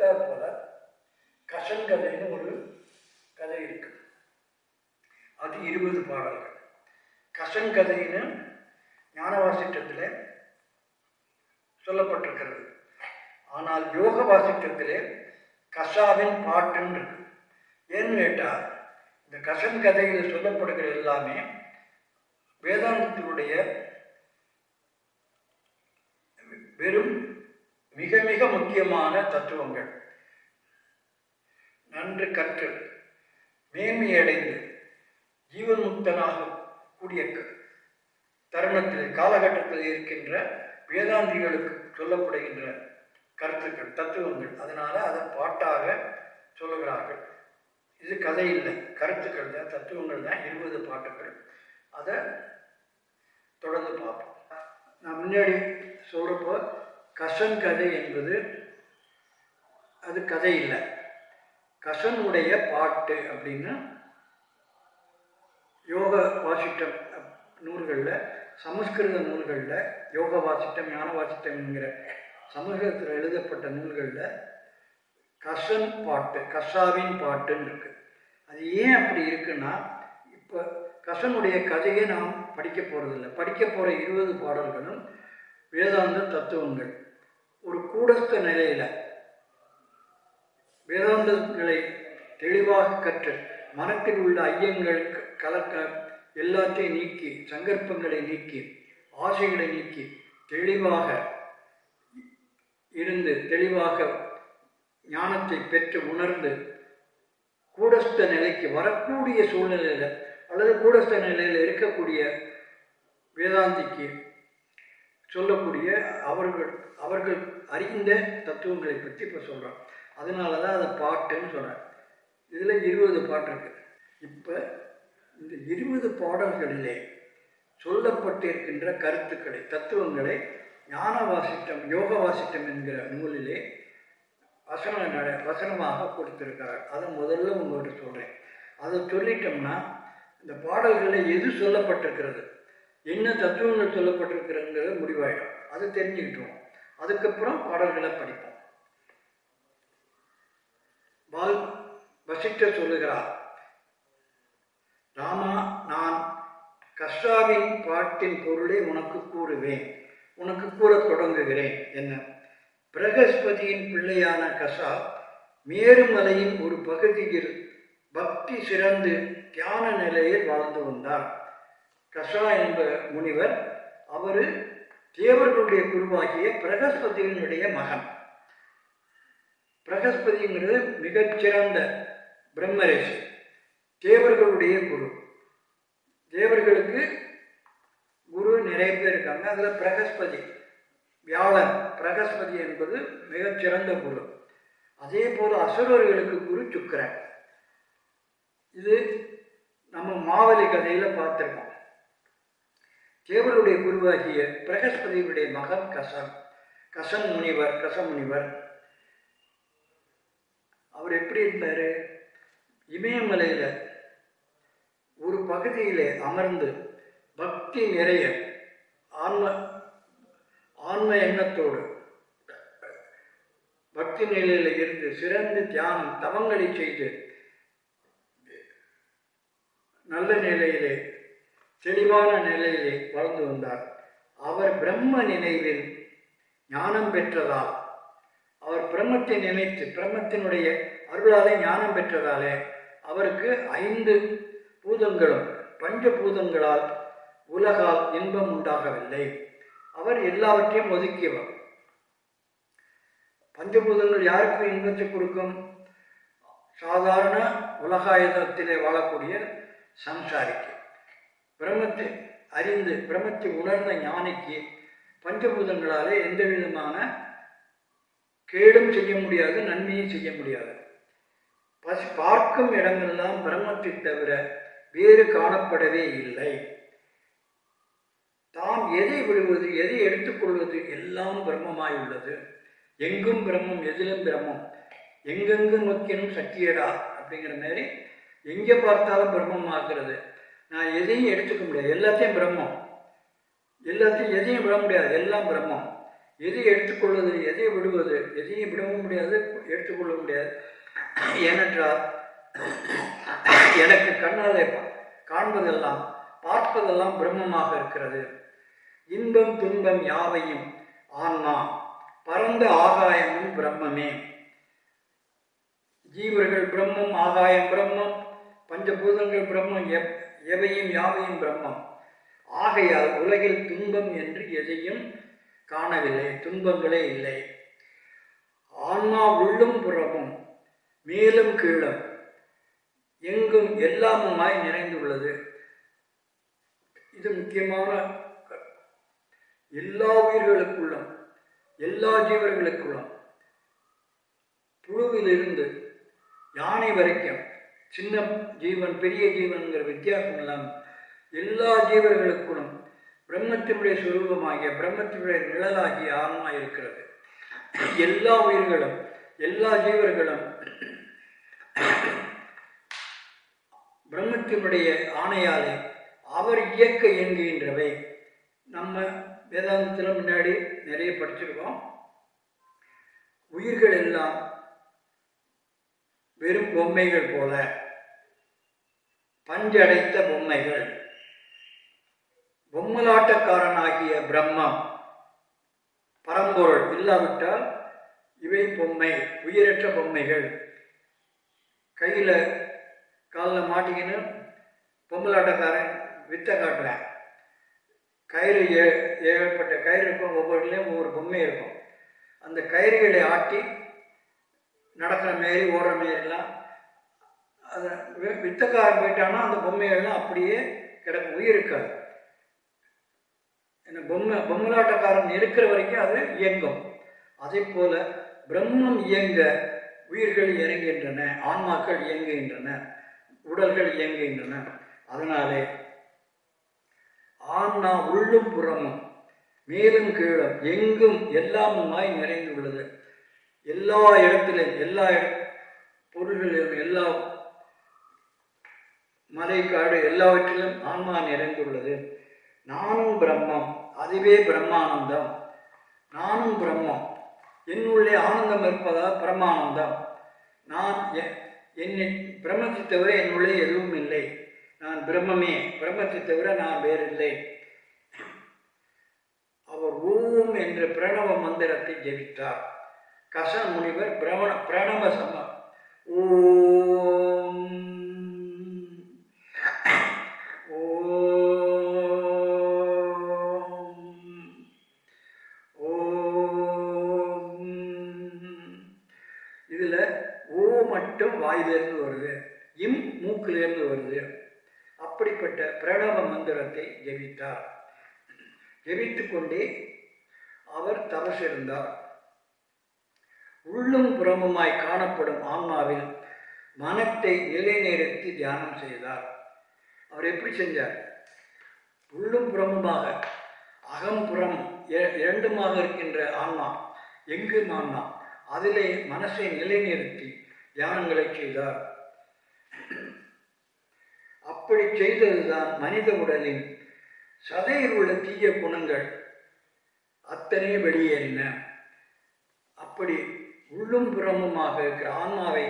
அடுத்த போல கசன் கதைன்னு ஒரு கதை இருக்கு. அது இருபது பாடல்கள். கசன் கதைன்னு ஞானவாசிட்டத்தில் சொல்லப்பட்டிருக்கிறது. ஆனால் யோக வாசிட்டத்திலே கசாவின் பாட்டுன்னு இருக்கு. ஏன்னு கேட்டால் இந்த கசன் கதையில் சொல்லப்படுகிற எல்லாமே வேதாந்தத்தினுடைய வெறும் மிக மிக முக்கியமான தத்துவங்கள். நன்று கற்று மேன்மையடைந்து ஜீவன் முக்தனாக கூடிய தருணத்தில் காலகட்டத்தில் இருக்கின்ற வேதாந்திகளுக்கு சொல்லப்படுகின்ற கருத்துக்கள் தத்துவங்கள். அதனால அதை பாட்டாக சொல்லுகிறார்கள். இது கதை இல்லை. கருத்துக்கள் தான் தத்துவங்கள் தான் இருபது பாட்டுகள். அதை தொடர்ந்து பார்ப்போம். நான் முன்னாடி சொல்கிறப்போ கசன் கதை என்பது அது கதை இல்லை. கசனுடைய பாட்டு அப்படின்னு யோக வாசிட்டம் நூல்களில் சமஸ்கிருத நூல்களில் யோக வாசிட்டம் ஞான வாசிட்டம்ங்கிற சமஸ்கிருதத்தில் எழுதப்பட்ட நூல்களில் கசன் பாட்டு கசாவின் பாட்டுன்னு இருக்குது அது ஏன் அப்படி இருக்குன்னா இப்போ கசனுடைய கதையை நாம் படிக்க போகிறதில்ல படிக்க போகிற இருபது பாடல்களும் வேதாந்த தத்துவங்கள். ஒரு கூடஸ்த நிலையில் வேதாந்தங்களை தெளிவாக கற்று மனத்தில் உள்ள ஐயங்கள் க- கலக்க எல்லாத்தையும் நீக்கி சங்கற்பங்களை நீக்கி ஆசைகளை நீக்கி தெளிவாக இருந்து தெளிவாக ஞானத்தை பெற்று உணர்ந்து கூடஸ்த நிலைக்கு வரக்கூடிய சூழ்நிலையில் அல்லது கூடஸ்த நிலையில் இருக்கக்கூடிய வேதாந்திக்கு சொல்லக்கூடிய அவர்கள் அவர்கள் அறிந்த தத்துவங்களை பற்றி இப்போ சொல்கிறோம் அதனால தான் அதை பாட்டுன்னு சொல்கிறேன் இதில் இருபது பாட்டு இருக்கு. இப்போ இந்த இருபது பாடல்களிலே சொல்லப்பட்டிருக்கின்ற கருத்துக்களை தத்துவங்களை ஞான வாசிட்டம் யோக வாசிட்டம் என்கிற நூலிலே வசன நட வசனமாக கொடுத்திருக்கிறார். அதை முதல்ல உங்கள்கிட்ட சொல்கிறேன் அதை சொல்லிட்டோம்னா இந்த பாடல்களில் எது சொல்லப்பட்டிருக்கிறது? என்ன தத்துவங்கள் சொல்லப்பட்டிருக்கிறதுங்கிறது முடிவாயிடும். அது தெரிஞ்சுக்கிட்டோம் அதுக்கப்புறம் பாடல்களை படிப்போம். பால் வசிட்ட சொல்லுகிறார் ராமா நான் கஷ்டாவின் பாட்டின் பொருளை உனக்கு கூறுவேன். உனக்கு கூற தொடங்குகிறேன். என்ன? பிரகஸ்பதியின் பிள்ளையான கசா மேருமலையின் ஒரு பகுதியில் பக்தி சிறந்து தியான நிலையில் வாழ்ந்து வந்தார். கசா என்ப முனிவர் அவர் தேவர்களுடைய குருவாகிய பிரகஸ்பதியினுடைய மகன். பிரகஸ்பதிங்கிறது மிகச்சிறந்த பிரம்மரிஷி தேவர்களுடைய குரு. தேவர்களுக்கு குரு நிறைய பேர் இருக்காங்க. அதில் பிரகஸ்பதி வியாழன். பிரகஸ்பதி என்பது மிகச்சிறந்த குரு. அதே போல் அசுரர்களுக்கு குரு சுக்கரன். இது நம்ம மாவலி கதையில் பார்த்துருக்கோம். தேவருடைய குருவாகிய பிரகஸ்பதியுடைய மகன் கசன் கசன் முனிவர் கச முனிவர். அவர் எப்படி இருந்தார்? இமயமலையில் ஒரு பகுதியிலே அமர்ந்து பக்தி நிறைய ஆன்ம ஆன்ம எண்ணத்தோடு பக்தி நிலையில் இருந்து சிறந்து தியானம் தவங்களை செய்து நல்ல நிலையிலே தெளிவான நிலையிலே வளர்ந்து வந்தார். அவர் பிரம்ம நினைவில் ஞானம் பெற்றதால் அவர் பிரம்மத்தை நினைத்து பிரம்மத்தினுடைய அருளாலே ஞானம் பெற்றதாலே அவருக்கு ஐந்து பூதங்களும் பஞ்சபூதங்களால் உலகால் இன்பம் உண்டாகவில்லை. அவர் எல்லாவற்றையும் ஒதுக்கியவர். பஞ்சபூதங்கள் யாருக்கு இன்பத்தை கொடுக்கும்? சாதாரண உலகாயுதத்திலே வாழக்கூடிய சம்சாரிக்கு. பிரம்மத்தை அறிந்து பிரம்மத்தை உணர்ந்த ஞானிக்கு பஞ்சபூதங்களாலே எந்த விதமான கேடும் செய்ய முடியாது நன்மையும் செய்ய முடியாது. பசி பார்க்கும் இடமெல்லாம் பிரம்மத்தை தவிர வேறு காணப்படவே இல்லை. தாம் எதை விடுவது எதை எடுத்துக்கொள்வது எல்லாம் பிரம்மமாய் உள்ளது எங்கும் பிரம்மம் எதிலும் பிரம்மம். எங்கெங்கு நோக்கினும் சக்தியடா அப்படிங்கிற மாதிரி எங்கே பார்த்தாலும் பிரம்மம் ஆகிறது. நான் எதையும் எடுத்துக்க முடியாது. எல்லாத்தையும் பிரம்மம். எல்லாத்தையும் எதையும் விட முடியாது. எல்லாம் பிரம்மம். எதை எடுத்துக்கொள்வது எதை விடுவது எதையும் விடவும் முடியாது எடுத்துக்கொள்ள முடியாது. ஏனென்றால் எனக்கு கண்ணாலே காண்பதெல்லாம் பார்ப்பதெல்லாம் பிரம்மமாக இருக்கிறது. இன்பம் துன்பம் யாவையும் ஆன்மா பரந்த ஆகாயமும் பிரம்மமே. ஜீவர்கள் பிரம்மம் ஆகாயம் பிரம்மம் பஞ்சபூதங்கள் பிரம்மம் எப் எவையும் யாவையும் பிரம்மம். ஆகையால் உலகில் துன்பம் என்று எதையும் காணவில்லை துன்பங்களே இல்லை. ஆன்மா உள்ளும் புறமும் மேலும் கீழும் எங்கும் எல்லாமுமாய் நிறைந்துள்ளது. இது முக்கியமான எல்லா உயிர்களுக்குள்ளும் எல்லா ஜீவர்களுக்குள்ளும் புழுவிலிருந்து யானை வரைக்கும் சின்ன ஜீவன் பெரிய ஜீவன்கிற வித்தியாசம் இல்லாமல் எல்லா ஜீவர்களுக்குள்ளும் பிரம்மத்தினுடைய சுரூபமாகிய பிரம்மத்தினுடைய நிழலாகிய ஆன்மா இருக்கிறது. எல்லா உயிர்களும் எல்லா ஜீவர்களும் பிரம்மத்தினுடைய ஆணையாலே அவர் இயக்க இயங்குகின்றவை. நம்ம வேதாந்தத்தில் முன்னாடி நிறைய படிச்சிருக்கோம். உயிர்கள் எல்லாம் வெறும் பொம்மைகள் போல. பஞ்சடைத்த பொம்மைகள். பொம்மலாட்டக்காரனாகிய பிரம்மம் பரம்பொருள் இல்லாவிட்டால் இவை பொம்மை உயிரற்ற பொம்மைகள். கையில் காலில் மாட்டிக்கின்னு பொம்மலாட்டக்காரன் வித்தை காட்டுறேன். கயிறு ஏ ஏகப்பட்ட கயிறு இருக்கும் ஒவ்வொருலேயும் ஒவ்வொரு பொம்மை இருக்கும். அந்த கயிறுகளை ஆட்டி நடக்கிற மாரி ஓடுற மாரிலாம். அதை வித்தக்காரன் போயிட்டான்னா அந்த பொம்மைகள்லாம் அப்படியே கிடக்கும். உயிர் இருக்காது. ஏன்னா பொம்மை பொம்மலாட்டக்காரன் இருக்கிற வரைக்கும் அது இயங்கும். அதே போல பிரம்மம் இயங்க உயிர்கள் இறங்குகின்றன ஆன்மாக்கள் இயங்குகின்றன உடல்கள் இயங்குகின்றன. அதனாலே ஆன்மா உள்ளும் புறமும் மேலும் கீழும் எங்கும் எல்லாமுமாய் நிறைந்துள்ளது. எல்லா இடத்திலும் எல்லா பொருள்களிலும் எல்லா மலை காடு எல்லாவற்றிலும் ஆன்மா நிறைந்துள்ளது. நானும் பிரம்மம் அதுவே பிரம்மானந்தம். நானும் பிரம்மம் என்னுள்ளே ஆனந்தம் இருப்பதால் பிரம்மானந்தம் நான் என்னை பிரம்மத்தை தவிர என்னுள்ளே எதுவும் இல்லை. நான் பிரம்மமே பிரம்மத்தை தவிர நான் வேறில்லை. அவர் ஓம் என்ற பிரணவ மந்திரத்தை ஜெபித்தார். கச முனிவர் பிரமண பிரணவ சம ஓம். இதில் ஓ மட்டும் வாயிலிருந்து வருது இம் மூக்கிலிருந்து வருது. அப்படிப்பட்ட பிரணவ மந்திரத்தை ஜெபித்தார். ஜெபித்து கொண்டே அவர் தவசிருந்தார் உள்ளும் புறமுமாய் காணப்படும் ஆன்மாவில் மனத்தை நிலைநிறுத்தி தியானம் செய்தார். அவர் எப்படி செஞ்சார்? உள்ளும் புறமுமாக அகம்புறம் இரண்டுமாக இருக்கின்ற ஆன்மா எங்கும் ஆன்மா அதிலே மனசை நிலைநிறுத்தி தியானங்களை செய்தார். அப்படி செய்ததுதான் மனித உடலின் சதையில் உள்ள தீய குணங்கள் அத்தனையும் வெளியேறின. அப்படி உள்ளும் புறமுமாக இருக்கிற ஆன்மாவை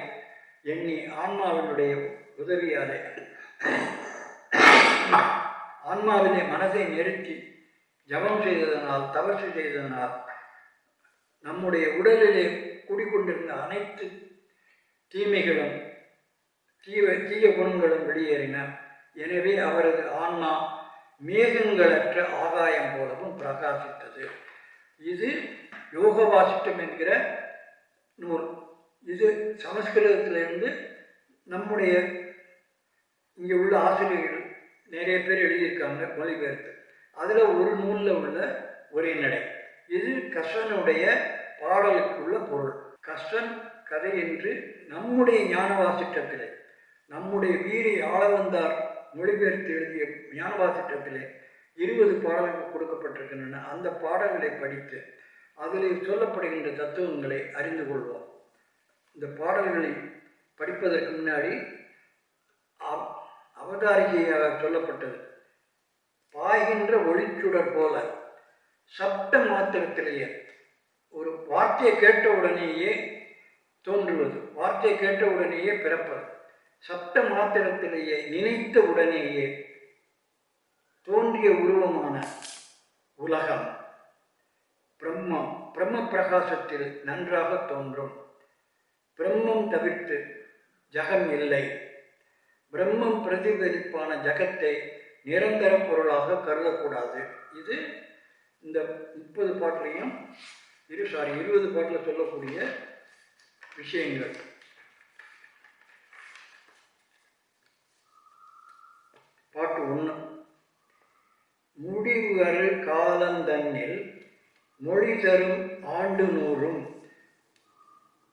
எண்ணி ஆன்மாவினுடைய உதவியாலே ஆன்மாவிலே மனதை நிறுத்தி ஜபம் செய்ததனால் தவறு செய்ததனால் நம்முடைய உடலிலே குடிக்கொண்டிருந்த அனைத்து தீமைகளும் தீவ தீய குணங்களும் வெளியேறின. எனவே அவரது ஆன்மா மேகங்களற்ற ஆகாயம் போலவும் பிரகாசித்தது. இது யோக வாசிட்டம் என்கிற நூல் இது சமஸ்கிருதத்திலிருந்து நம்முடைய இங்கே உள்ள ஆசிரியர்கள் நிறைய பேர் எழுதியிருக்காங்க மொழிபெயர்த்து அதில் ஒரு நூலில் உள்ள ஒரே நடை. இது கஷ்டனுடைய பாடலுக்கு உள்ள பொருள். கஷ்டன் கதை என்று நம்முடைய ஞானவாசிட்டத்திலே நம்முடைய வீரி ஆளவந்தார் மொழிபெயர்த்து எழுதிய ஞானவாசிட்டத்திலே இருபது பாடல்கள் கொடுக்கப்பட்டிருக்கின்றன. அந்த பாடல்களை படித்து அதில் சொல்லப்படுகின்ற தத்துவங்களை அறிந்து கொள்வோம். இந்த பாடல்களை படிப்பதற்கு முன்னாடி அவதாரிகையாக சொல்லப்பட்டது. பாய்கின்ற ஒளிச்சுடர் போல சப்த மாத்திரத்திலேயே ஒரு வார்த்தையை கேட்ட உடனேயே தோன்றுவது வார்த்தையை கேட்ட உடனேயே பிறப்பது சப்த மாத்திரத்திலேயே நினைத்த உடனேயே தோன்றிய உருவமான உலகம். பிரம்மம் பிரம்ம பிரகாசத்தில் நன்றாக தோன்றும். பிரம்மம் தவிர்த்து ஜகம் இல்லை. பிரம்மம் பிரதிபலிப்பான ஜகத்தை நிரந்தர பொருளாக கருதக்கூடாது. இது இந்த முப்பது பாட்டிலையும் இரு சாரி இருபது பாட்டில் சொல்லக்கூடிய விஷயங்கள். பாட்டு ஒன்று முடிவு காலந்தன்னில் மொழி தரும் ஆண்டு நூறும்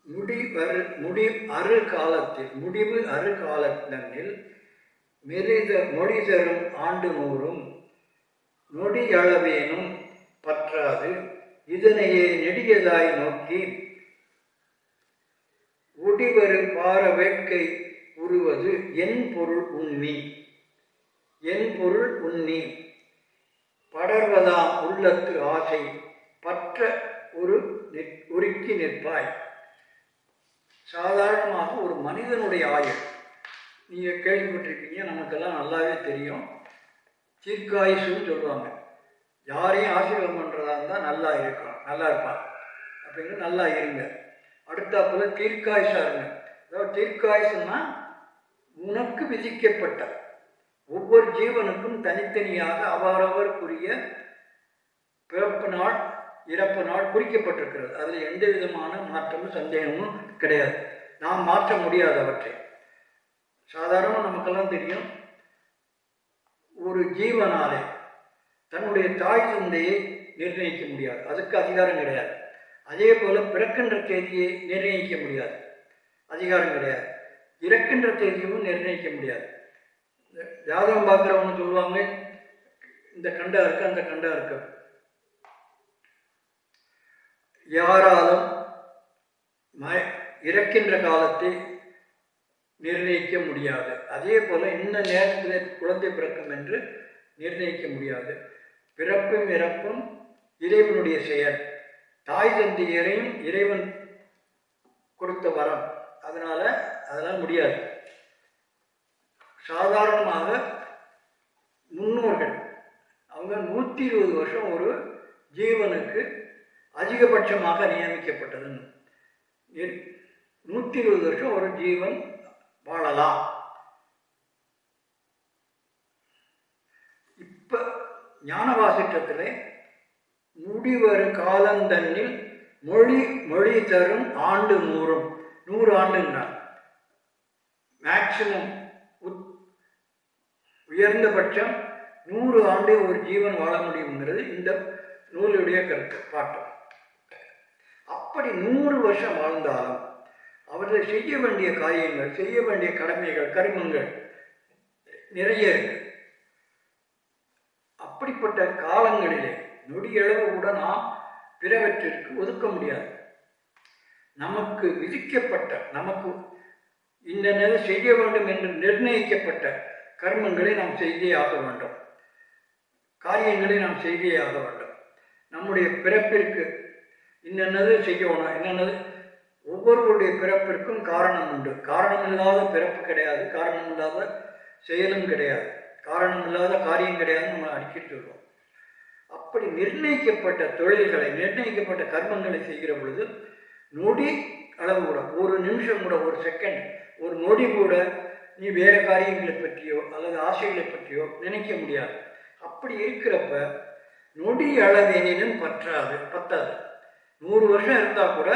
முடிவரு முடி அறு காலத்தில் முடிவு அறு காலத்தில் மெரித மொழி தரும் ஆண்டு நூறும் நொடியளவேனும் பற்றாது இதனையே நெடியதாய் நோக்கி ஒடிவரு பார வேட்கை உருவது என் பொருள் உண்மி என் பொருள் உண்ணி படர்வதாம் உள்ளத்து ஆசை பற்ற ஒரு உருக்கி நிற்பாய். சாதாரணமாக ஒரு மனிதனுடைய ஆயுள். நீங்கள் கேள்விப்பட்டிருக்கீங்க நமக்கெல்லாம் நல்லாவே தெரியும். தீர்க்காயுசுன்னு சொல்லுவாங்க. யாரையும் ஆசீர்வாதம் பண்ணுறதா இருந்தால் நல்லா இருக்கும் நல்லா இருப்பான் அப்படிங்கிற நல்லா இருங்க. அடுத்தாப்புல தீர்க்காயுஷா இருங்க. அதாவது தீர்க்காயுசுன்னா உனக்கு விதிக்கப்பட்ட ஒவ்வொரு ஜீவனுக்கும் தனித்தனியாக அவரவருக்குரிய பிறப்பு நாள் இறப்பு நாள் குறிக்கப்பட்டிருக்கிறது. அதில் எந்த விதமான மாற்றமும் சந்தேகமும் கிடையாது. நாம் மாற்ற முடியாது அவற்றை. சாதாரணமாக நமக்கெல்லாம் தெரியும். ஒரு ஜீவனாலே தன்னுடைய தாய் தந்தையை நிர்ணயிக்க முடியாது. அதுக்கு அதிகாரம் கிடையாது. அதே போல் பிறக்கின்ற தேதியை நிர்ணயிக்க முடியாது. அதிகாரம் கிடையாது. இறக்கின்ற தேதியும் நிர்ணயிக்க முடியாது. ஜாதகம் பார்க்குறவங்க சொல்லுவாங்க இந்த கண்டா இருக்கு அந்த கண்டா இருக்கு. யாராலும் ம இறக்கின்ற காலத்தை நிர்ணயிக்க முடியாது. அதே போல் இந்த நேரத்தில் குழந்தை பிறக்கும் என்று நிர்ணயிக்க முடியாது. பிறப்பும் இறப்பும் இறைவனுடைய செயல். தாய் தந்தையரையும் இறைவன் கொடுத்த வரம். அதனால் அதெல்லாம் முடியாது. சாதாரணமாக முன்னோர்கள் அவங்க நூற்றி இருபது வருஷம் ஒரு ஜீவனுக்கு அதிகபட்சமாக நியமிக்கப்பட்டது நூற்றி இருபது வருஷம் ஒரு ஜீவன் வாழலாம். இப்ப ஞானவாசிட்டத்தில் முடிவரு காலந்தன்னில் மொழி மொழி தரும் ஆண்டு நூறும் நூறு ஆண்டுங்கிறார். மேக்சிமம் உயர்ந்தபட்சம் நூறு ஆண்டு ஒரு ஜீவன் வாழ முடியுங்கிறது இந்த நூலுடைய கருத்து பாட்டு. அப்படி நூறு வருஷம் வாழ்ந்தாலும் அவர்கள் செய்ய வேண்டிய காரியங்கள் செய்ய வேண்டிய கடமைகள் கர்மங்கள் நிறைய இருக்கு. அப்படிப்பட்ட காலங்களிலே நொடியளவு கூட நாம் பிறவற்றிற்கு ஒதுக்க முடியாது. நமக்கு விதிக்கப்பட்ட நமக்கு இந்த நிலை செய்ய வேண்டும் என்று நிர்ணயிக்கப்பட்ட கர்மங்களை நாம் செய்தே ஆக வேண்டும். காரியங்களை நாம் செய்தே ஆக வேண்டும். நம்முடைய பிறப்பிற்கு இன்னென்னது செய்யணும் என்னென்னது ஒவ்வொருவருடைய பிறப்பிற்கும் காரணம் உண்டு. காரணம் இல்லாத பிறப்பு கிடையாது. காரணம் இல்லாத செயலும் கிடையாது. காரணம் இல்லாத காரியம் கிடையாதுன்னு நம்ம அடிக்கிட்டு இருக்கோம் அப்படி நிர்ணயிக்கப்பட்ட தொழில்களை நிர்ணயிக்கப்பட்ட கர்மங்களை செய்கிற பொழுது நொடி அளவு கூட ஒரு நிமிஷம் கூட ஒரு செகண்ட் ஒரு நொடி கூட நீ வேறு காரியங்களை பற்றியோ அல்லது ஆசைகளை பற்றியோ நினைக்க முடியாது. அப்படி இருக்கிறப்ப நொடி அளவெனினும் பற்றாது பத்தாது. நூறு வருஷம் இருந்தால் கூட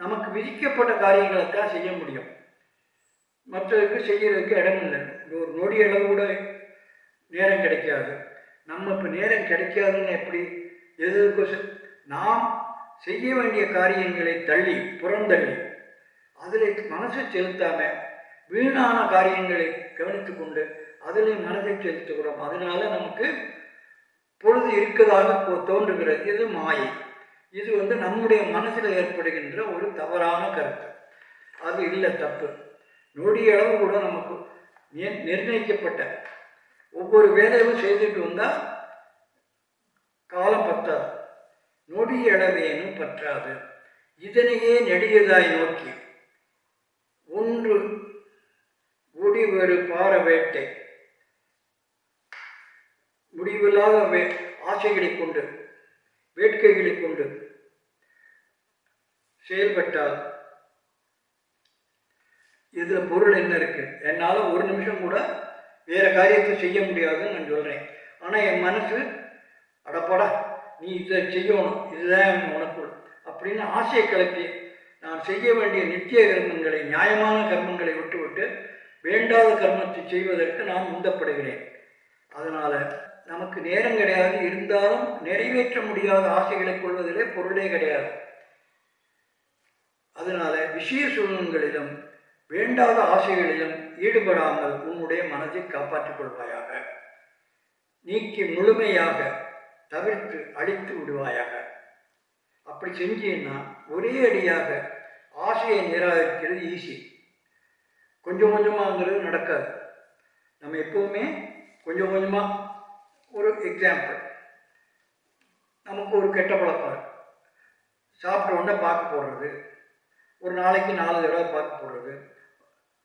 நமக்கு விதிக்கப்பட்ட காரியங்களை தான் செய்ய முடியும். மற்றதுக்கு செய்யறதுக்கு இடம் இல்லை. ஒரு நொடி அளவு கூட நேரம் கிடைக்காது. நம்ம இப்போ நேரம் கிடைக்காதுன்னு எப்படி எதுக்கு நாம் செய்ய வேண்டிய காரியங்களை தள்ளி புறந்தள்ளி அதில் மனசை செலுத்தாமல் வீணான காரியங்களை கவனித்து கொண்டு அதில் மனதை செலுத்துகிறோம். அதனால நமக்கு பொழுது இருக்கதாக தோன்றுகிறது. இது மாயை. இது வந்து நம்முடைய மனசில் ஏற்படுகின்ற ஒரு தவறான கருத்து. அது இல்லை தப்பு. நொடியளவு கூட நமக்கு நிர்ணயிக்கப்பட்ட ஒவ்வொரு வேலையும் செய்துட்டு வந்தால் காலம் பத்தாது. நொடியளவேனும் பற்றாது. இதனையே நெடியதாய் நோக்கி ஒன்று முடிவெறு பார வேட்டை. முடிவில்லாத வே ஆசைகளை கொண்டு வேட்கைகளை கொண்டு செயல்பட்டால் இதில் பொருள் என்ன இருக்கு? என்னால் ஒரு நிமிஷம் கூட வேற காரியத்தை செய்ய முடியாதுன்னு நான் சொல்கிறேன் ஆனால் என் மனசு அடப்படா நீ இதை செய்யணும் இதுதான் உனக்கு அப்படின்னு ஆசையை கிளப்பி நான் செய்ய வேண்டிய நித்திய கர்மங்களை நியாயமான கர்மங்களை விட்டுவிட்டு வேண்டாத கர்மத்தை செய்வதற்கு நான் உந்தப்படுகிறேன். அதனால் நமக்கு நேரம் கிடையாது. இருந்தாலும் நிறைவேற்ற முடியாத ஆசைகளை கொள்வதிலே பொருளே கிடையாது. அதனால விஷய சூழ்நிலங்களிலும் வேண்டாத ஆசைகளிலும் ஈடுபடாமல் உன்னுடைய மனதை காப்பாற்றிக் கொள்வாயாக. நீக்கி முழுமையாக தவிர்த்து அழித்து விடுவாயாக. அப்படி செஞ்சீன்னா ஒரே அடியாக ஆசையை நிராகரிக்கிறது ஈஸி. கொஞ்சம் கொஞ்சமாகங்கிறது நடக்காது. நம்ம எப்பவுமே கொஞ்சம் கொஞ்சமாக ஒரு எக்ஸாம்பிள் நமக்கு ஒரு கெட்ட பழக்கம் இருக்கு. சாப்பிட்ட உடனே பார்க்க போடுறது. ஒரு நாளைக்கு நாலு தடவை பார்க்க போடுறது.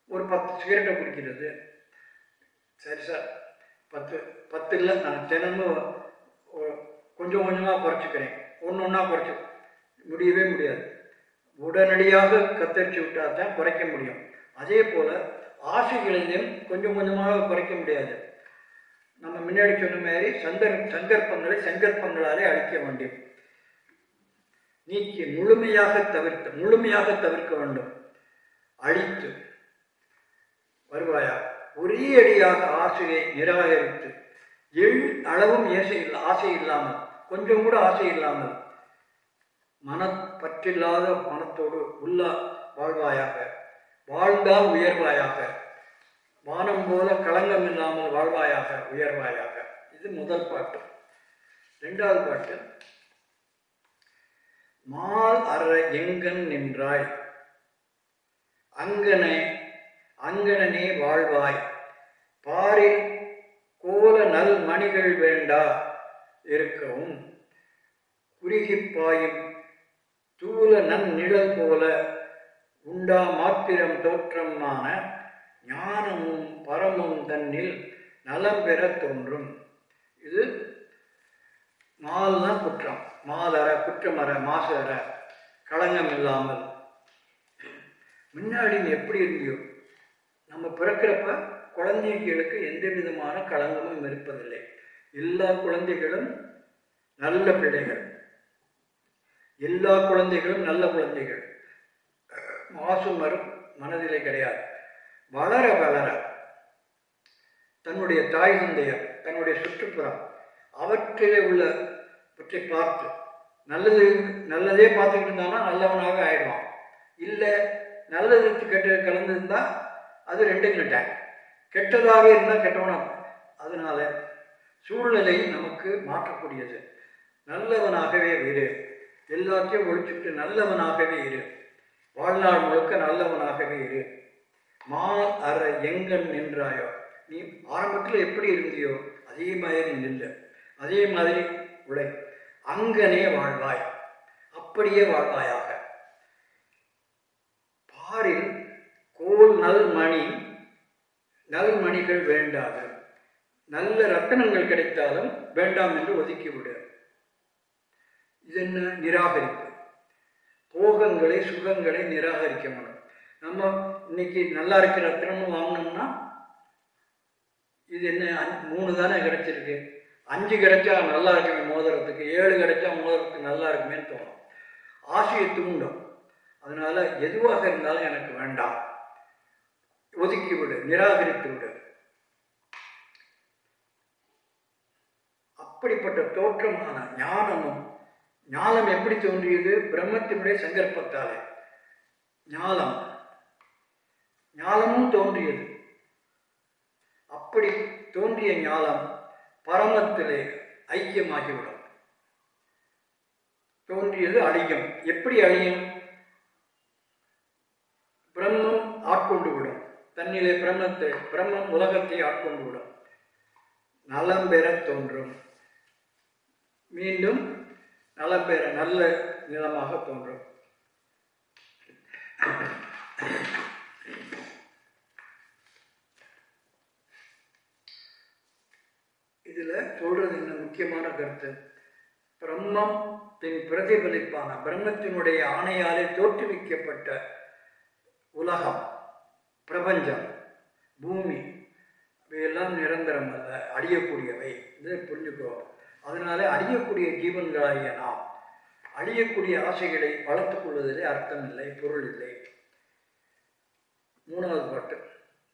ஒரு பத்து சிகரெட்டை குடிக்கிறது. சரி சார் பத்து பத்து இல்லை நான் தினமும் கொஞ்சம் கொஞ்சமாக குறைச்சிக்கிறேன். ஒன்று ஒன்றா குறைச்சி முடியவே முடியாது. உடனடியாக கத்தரிச்சு விட்டால் தான் குறைக்க முடியும். அதே போல் ஆசைகளையும் கொஞ்சம் கொஞ்சமாக குறைக்க முடியாது. நம்ம முன்னாடி சொன்ன மாதிரி சந்தர் சங்கற்பங்களை சங்கற்பங்களாலே அழிக்க வேண்டும். நீக்கி முழுமையாக தவிர்த்து முழுமையாக தவிர்க்க வேண்டும். அழித்து வருவாயா? ஒரே அடியாக ஆசையை நிராகரித்து எள் அளவும் ஏசை ஆசை இல்லாமல் கொஞ்சம் கூட ஆசை இல்லாமல் மனப்பற்றில்லாத மனத்தோடு உள்ள வாழ்வாயாக வாழ்ந்தால் உயர்வாயாக வானம் போல களங்கம் இல்லாமல் வாழ்வாயாக உயர்வாயாக. இது முதல் பாட்டு. ரெண்டாவது பாட்டு. மால் அற எங்கன் நின்றாய்? அங்கனை அங்கனனே வாழ்வாய். பாரில் கோல நல் மணிகள் வேண்டா. இருக்கவும் குறுகிப் பாயும் தூல நன் நிழல் போல உண்டா மாத்திரம் தோற்றமான ஞானமும் பரமும் தன்னில் நலம் பெற தோன்றும். இது மால்னா குற்றம். மாலற குற்றமற மாசற களங்கம் இல்லாமல். முன்னாடி எப்படி இருந்தியோ நம்ம பிறக்கிறப்ப குழந்தைகளுக்கு எந்த விதமான களங்கமும் இருப்பதில்லை. எல்லா குழந்தைகளும் நல்ல பிள்ளைகள். எல்லா குழந்தைகளும் நல்ல குழந்தைகள். மாசு மரும் மனதிலே கிடையாது. வளர வளர தன்னுடைய தாய் தந்தையர் தன்னுடைய சுற்றுப்புறம் அவற்றிலே உள்ளவற்றை பார்த்து நல்லது நல்லதே பார்த்துக்கிட்டு இருந்தானா நல்லவனாக ஆயிடுவான். இல்லை நல்லது கெட்ட கலந்துருந்தா அது ரெண்டு கெட்டேன் கெட்டதாகவே இருந்தால் கெட்டவனாக அதனால சூழ்நிலை நமக்கு மாற்றக்கூடியது. நல்லவனாகவே இரு. எல்லாத்தையும் ஒழிச்சுட்டு நல்லவனாகவே இரு. வாழ்நாள் முழுக்க நல்லவனாகவே இரு. மா அற எங்கன் நின்றாயோ? நீ ஆரம்பத்தில் எப்படி இருந்தியோ அதே மாதிரி நில்ல. அதே மாதிரி உழை. அங்கனே வாழ்வாய். அப்படியே வாழ்வாயாக. பாரில் கோல் நல் மணி நல் மணிகள் வேண்டாது நல்ல ரத்தனங்கள் கிடைத்தாலும் வேண்டாம் என்று ஒதுக்கிவிடு. இது என்ன நிராகரிப்பு? போகங்களை சுகங்களை நிராகரிக்க முடியும். நம்ம இன்னைக்கு நல்லா இருக்கிற திறமும் வாங்கினோம்னா இது என்ன அஞ்சு மூணு தானே கிடைச்சிருக்கு. அஞ்சு கிடைச்சா நல்லா இருக்குமே மோதிரத்துக்கு ஏழு கிடைச்சா மோதிரத்துக்கு நல்லா இருக்குமேன்னு தோணும். ஆசையை தூண்டும். அதனால எதுவாக இருந்தாலும் எனக்கு வேண்டாம். ஒதுக்கி விடு நிராகரித்து விடு. அப்படிப்பட்ட தோற்றமான ஞானமும் ஞானம் எப்படி தோன்றியது? பிரம்மத்தினுடைய சங்கற்பத்தாலே. ஞானம். ஞானமும் தோன்றியது. அப்படி தோன்றிய ஞானம் பரமத்திலே ஐக்கியமாகிவிடும். தோன்றியது அழியும். எப்படி அழியும்? பிரம்மம் ஆட்கொண்டு விடும் தன்னிலே பிரம்மத்தை பிரம்மம் உலகத்தை ஆட்கொண்டு விடும் நலம் பெற தோன்றும். மீண்டும் நலம் பெற நல்ல நிலமாக தோன்றும். இதில் சொல்றது என்ன முக்கியமான கருத்து. பிரம்மம் பின் பிரதிபலிப்பான பிரம்மத்தினுடைய ஆணையாலே தோற்றுவிக்கப்பட்ட உலகம் பிரபஞ்சம் பூமி இவையெல்லாம் நிரந்தரம் அல்ல அழியக்கூடியவை. இதை புரிஞ்சுக்கோ. அதனால அழியக்கூடிய ஜீவன்களாகிய நாம் அழியக்கூடிய ஆசைகளை வளர்த்துக் கொள்வதிலே அர்த்தம் இல்லை பொருள் இல்லை. மூணாவது பாட்டு.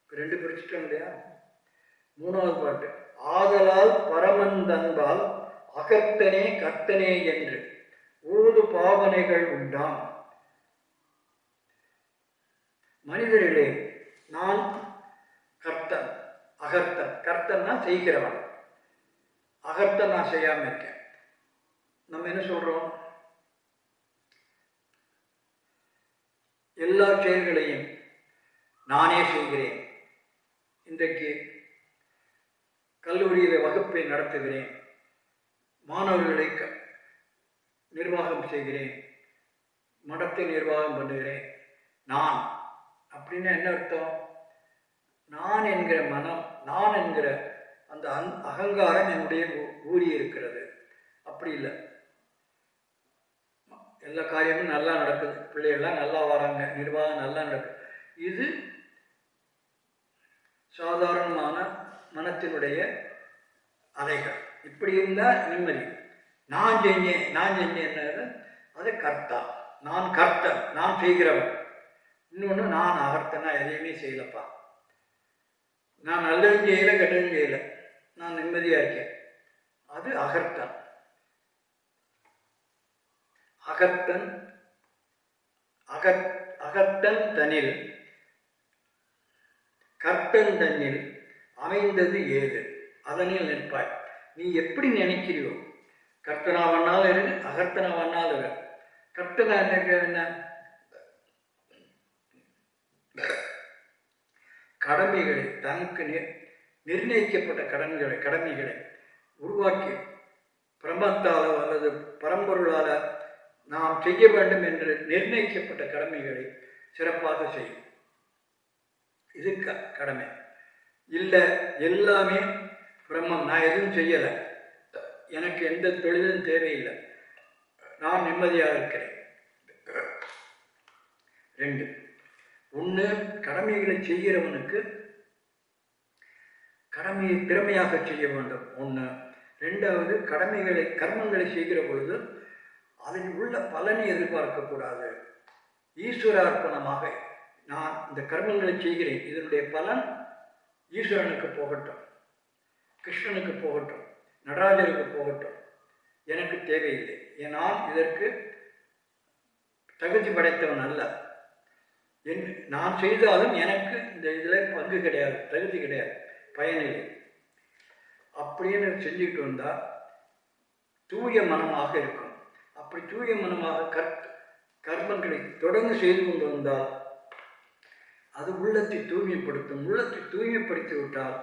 ரெண்டு பிரிச்சுட்டோம் இல்லையா? மூணாவது பாட்டு. ஆதலால் பரமந்தன்பால் அகத்தனே கர்த்தனே என்று ஊது பாவனைகள் உண்டாம். மனிதர்களே நான் கர்த்தன் அகர்த்தன். கர்த்தன்னா செய்கிறவன். அகர்த்தன் நான் செய்யாம இருக்கேன். நம்ம என்ன சொல்றோம்? எல்லா செயல்களையும் நானே செய்கிறேன். இன்றைக்கு கல்லூரியில் வகுப்பை நடத்துகிறேன். மாணவர்களை க நிர்வாகம் செய்கிறேன். மடத்தை நிர்வாகம் பண்ணுகிறேன். நான் அப்படின்னு என்ன அர்த்தம்? நான் என்கிற மனம் நான் என்கிற அந்த அந் அகங்காரம் என்னுடைய ஊறி இருக்கிறது. அப்படி இல்லை. எல்லா காரியமும் நல்லா நடக்குது. பிள்ளைகள்லாம் நல்லா வராங்க. நிர்வாகம் நல்லா நடக்குது. இது சாதாரணமான மனத்தினுடைய அலைகள். இப்படி இருந்தால் நிம்மதி. நான் செஞ்சேன் நான் செஞ்சேன் அது கர்த்தா. நான் கர்த்தன் நான் செய்கிறவன். இன்னொன்று நான் அகர்த்தனா எதையுமே செய்யலப்பா. நான் நல்லதும் செய்யலை கெட்டதும் செய்யலை. நான் நிம்மதியாக இருக்கேன். அது அகர்த்தன். அகர்த்தன் அகத் அகத்தன் தனில் கர்த்தன் தன்னில் அமைந்தது ஏது? அதனில் நிற்பாய். நீ எப்படி நினைக்கிறியோ கர்த்தனா வண்ணால் இரு அகர்த்தனா வண்ணால் இரு. கர்த்தனா என்ன கடமைகளை தனக்கு நிர்ணயிக்கப்பட்ட கடன்களை கடமைகளை உருவாக்கி பிரம்மத்தாலோ அல்லது பரம்பொருளால நாம் செய்ய வேண்டும் என்று நிர்ணயிக்கப்பட்ட கடமைகளை சிறப்பாக செய்யும் இது க கடமை. இல்லை எல்லாமே பிரம்மம். நான் எதுவும் செய்யலை. எனக்கு எந்த தொழிலும் தேவையில்லை. நான் நிம்மதியாக இருக்கிறேன். ரெண்டு. ஒன்று கடமைகளை செய்கிறவனுக்கு கடமையை திறமையாக செய்ய வேண்டும். ஒன்று ரெண்டாவது கடமைகளை கர்மங்களை செய்கிற பொழுது அதில் உள்ள பலனை எதிர்பார்க்கக்கூடாது. ஈஸ்வர அர்ப்பணமாக நான் இந்த கர்மங்களை செய்கிறேன். இதனுடைய பலன் ஈஸ்வரனுக்கு போகட்டும் கிருஷ்ணனுக்கு போகட்டும் நடராஜருக்கு போகட்டும் எனக்கு தேவையில்லை. ஏன் நான் இதற்கு தகுதி படைத்தவன் அல்ல. என் நான் செய்தாலும் எனக்கு இந்த இதில் பங்கு கிடையாது தகுதி கிடையாது பயனில்லை அப்படின்னு செஞ்சுக்கிட்டு வந்தால் தூய மனமாக இருக்கும். அப்படி தூய மனமாக கற் கர்மங்களை தொடர்ந்து செய்து கொண்டு வந்தால் அது உள்ளத்தை தூய்மைப்படுத்தும். உள்ளத்தை தூய்மைப்படுத்தி விட்டால்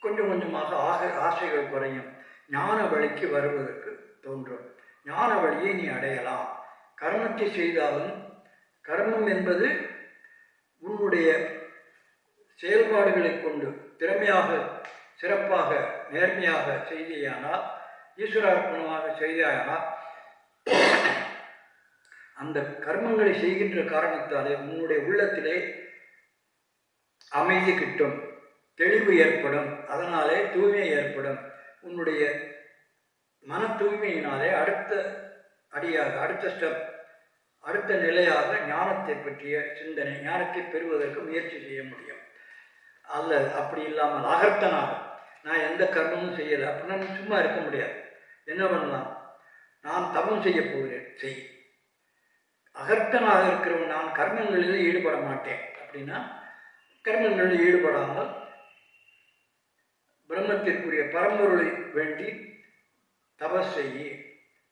கொஞ்சம் கொஞ்சமாக ஆக ஆசைகள் குறையும். ஞான வழிக்கு வருவதற்கு தோன்றும். ஞான வழியை நீ அடையலாம். கர்மத்தை செய்தாலும் கர்மம் என்பது உன்னுடைய செயல்பாடுகளை கொண்டு திறமையாக சிறப்பாக நேர்மையாக செய்தியானால் ஈஸ்வரார்ப்பணமாக செய்தாயானால் அந்த கர்மங்களை செய்கின்ற காரணத்தாலே உன்னுடைய உள்ளத்திலே அமைதி கிட்டும் தெளிவு ஏற்படும் அதனாலே தூய்மை ஏற்படும். உன்னுடைய மன தூய்மையினாலே அடுத்த அடியாக அடுத்த ஸ்டெப் அடுத்த நிலையாக ஞானத்தை பற்றிய சிந்தனை ஞானத்தை பெறுவதற்கு முயற்சி செய்ய முடியும். அல்ல அப்படி இல்லாமல் அகர்த்தனாக நான் எந்த கர்மமும் செய்யலை அப்படின்னா சும்மா இருக்க முடியாது. என்ன பண்ணலாம்? நான் தவம் செய்ய போகிறேன். செய். அகர்த்தனாக இருக்கிறவன் நான் கர்மங்களில் ஈடுபட மாட்டேன். அப்படின்னா கர்மங்களில் ஈடுபடாமல் பிரம்மத்திற்குரிய பரம்பொருளை வேண்டி தபஸ் செய்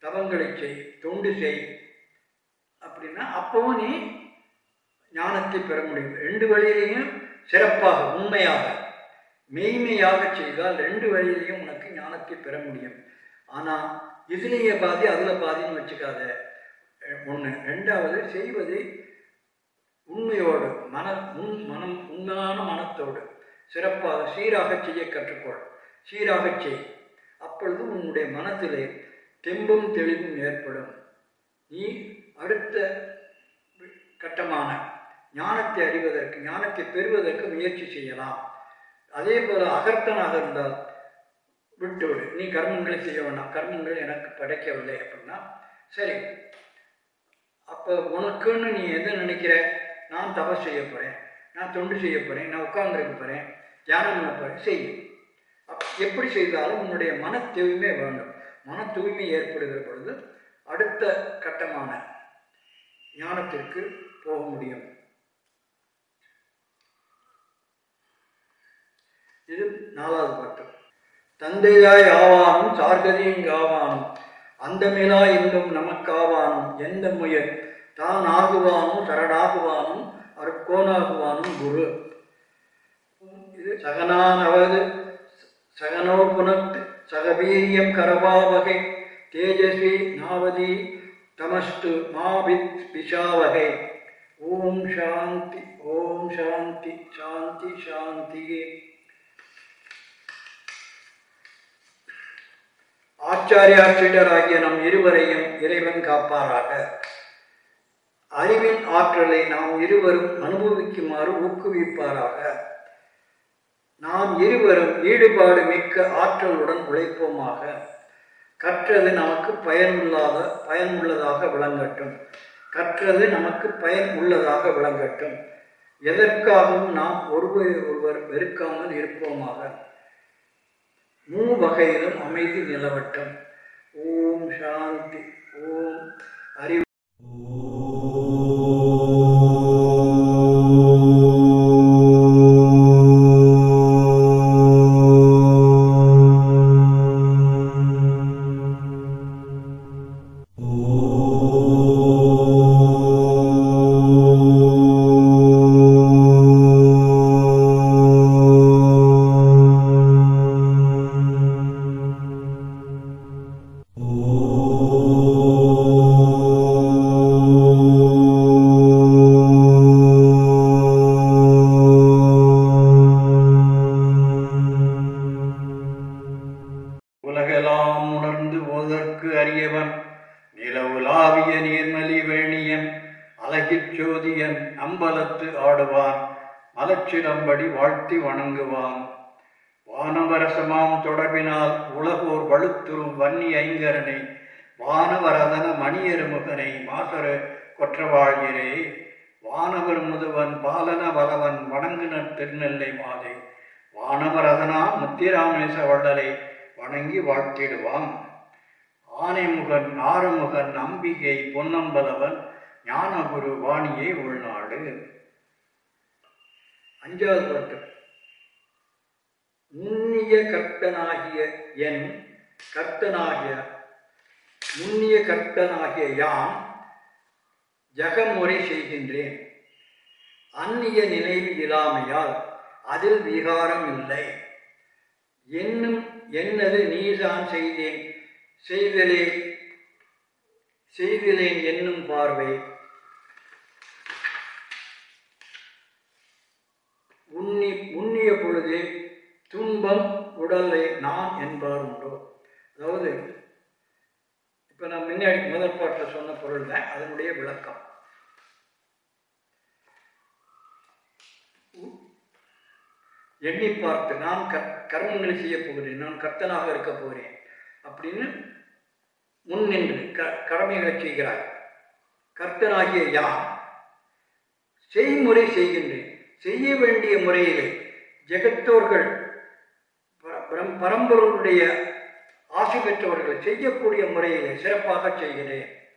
தவங்களை செய் தொண்டு செய். அப்படின்னா அப்பவும் நீ ஞானத்தை பெற முடியும். ரெண்டு வழியிலையும் சிறப்பாக உண்மையாக மெய்மையாக செய்தால் ரெண்டு வழியிலையும் உனக்கு ஞானத்தை பெற முடியும். ஆனால் இதுலேயே பாதி அதில் பாதின்னு வச்சுக்காத. ஒன்று ரெண்டாவது செய்வதை உண்மையோடு மன முன் மனம் உண்மையான மனத்தோடு சிறப்பாக சீராக செய்ய கற்றுக்கொள். சீராக செய். அப்பொழுது உன்னுடைய மனத்திலே தெம்பும் தெளிவும் ஏற்படும். நீ அடுத்த கட்டமான ஞானத்தை அறிவதற்கு ஞானத்தை பெறுவதற்கு முயற்சி செய்யலாம். அதே போல் அகர்த்தனாக இருந்தால் விட்டுவிடு. நீ கர்மங்களை செய்ய வேண்டாம். கர்மங்கள் எனக்கு படைக்கவில்லை அப்படின்னா சரி. அப்போ உனக்குன்னு நீ எதை நினைக்கிற? நான் தபஸ் செய்ய போகிறேன் நான் தொண்டு செய்ய போகிறேன் நான் உட்கார்ந்துருக்க போகிறேன் தியானம் பண்ண போகிறேன் செய்யும் அப் எப்படி செய்தாலும் உன்னுடைய மன தூய்மை வேண்டும். மன தூய்மை ஏற்படுகிற பொழுது அடுத்த கட்டமான ஞானத்திற்கு போக முடியும். இது நாலாவது பாட்டு. தந்தையாய் ஆவானும் சார்கதியும் ஆவானும் அந்தமேலா இன்பம் நமக்காவானும் எந்த முயல் தான் ஆகுவானும் சரணாகுவானும் அருக்கோனாகுவானும் குரு. இது சகனானவது சகனோ புனத் சகவீரியம் கரபாவகை தேஜஸ்வி நாவதி தமஸ்து மாவித் பிஷாவகை. ஓம் சாந்தி ஓம் சாந்தி சாந்தி சாந்தியே. ஆச்சாரியாசிரியராகிய நம் இருவரையும் இறைவன் காப்பாராக. அறிவின் ஆற்றலை நாம் இருவரும் அனுபவிக்குமாறு ஊக்குவிப்பாராக. நாம் இருவரும் ஈடுபாடு மிக்க ஆற்றலுடன் உழைப்போமாக. கற்றது நமக்கு பயனுள்ளாத பயனுள்ளதாக விளங்கட்டும். கற்றது நமக்கு பயன் உள்ளதாக விளங்கட்டும். எதற்காகவும் நாம் ஒருவரை ஒருவர் வெறுக்காமல் இருப்போமாக. மூவகையிலும் அமைதி நிலவட்டும். ஓம் சாந்தி ஓம் அறிவு கர்த்தனாக இருக்க போகிறேன். அப்படின்னு முன் நின்று க கடமைகளை செய்கிறார். கர்த்தனாகிய யார்? செய்முறை செய்கின்றேன். செய்ய வேண்டிய முறையிலே ஜெகத்தோர்கள் பர- பரம் பரம்பொருளுடைய ஆசை பெற்றவர்கள் செய்யக்கூடிய முறையிலே சிறப்பாக செய்கிறேன்.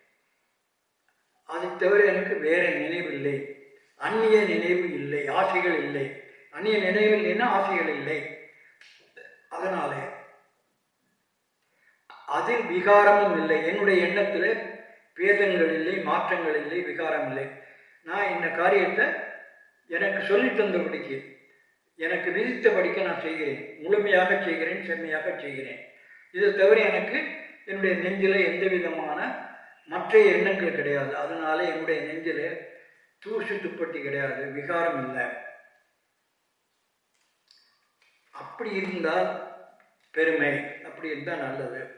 அதை தவிர எனக்கு வேற நினைவில்லை அந்நிய நினைவு இல்லை ஆசைகள் இல்லை. அந்நிய நினைவு இல்லைன்னா ஆசைகள் இல்லை? அதனாலே அதில் விகாரமும் இல்லை. என்னுடைய எண்ணத்தில் பேதங்கள் இல்லை மாற்றங்கள் இல்லை விகாரம் இல்லை நான் இந்த காரியத்தை எனக்கு சொல்லித் தந்தபடிக்கு எனக்கு விதித்தபடிக்க நான் செய்கிறேன். முழுமையாக செய்கிறேன் செம்மையாக செய்கிறேன். இதை தவிர எனக்கு என்னுடைய நெஞ்சில் எந்த விதமான மற்ற எண்ணங்கள் கிடையாது. அதனால என்னுடைய நெஞ்சில் தூசு துப்பட்டி கிடையாது விகாரம் இல்லை. அப்படி இருந்தால் பெருமை அப்படி இருந்தால் நல்லது.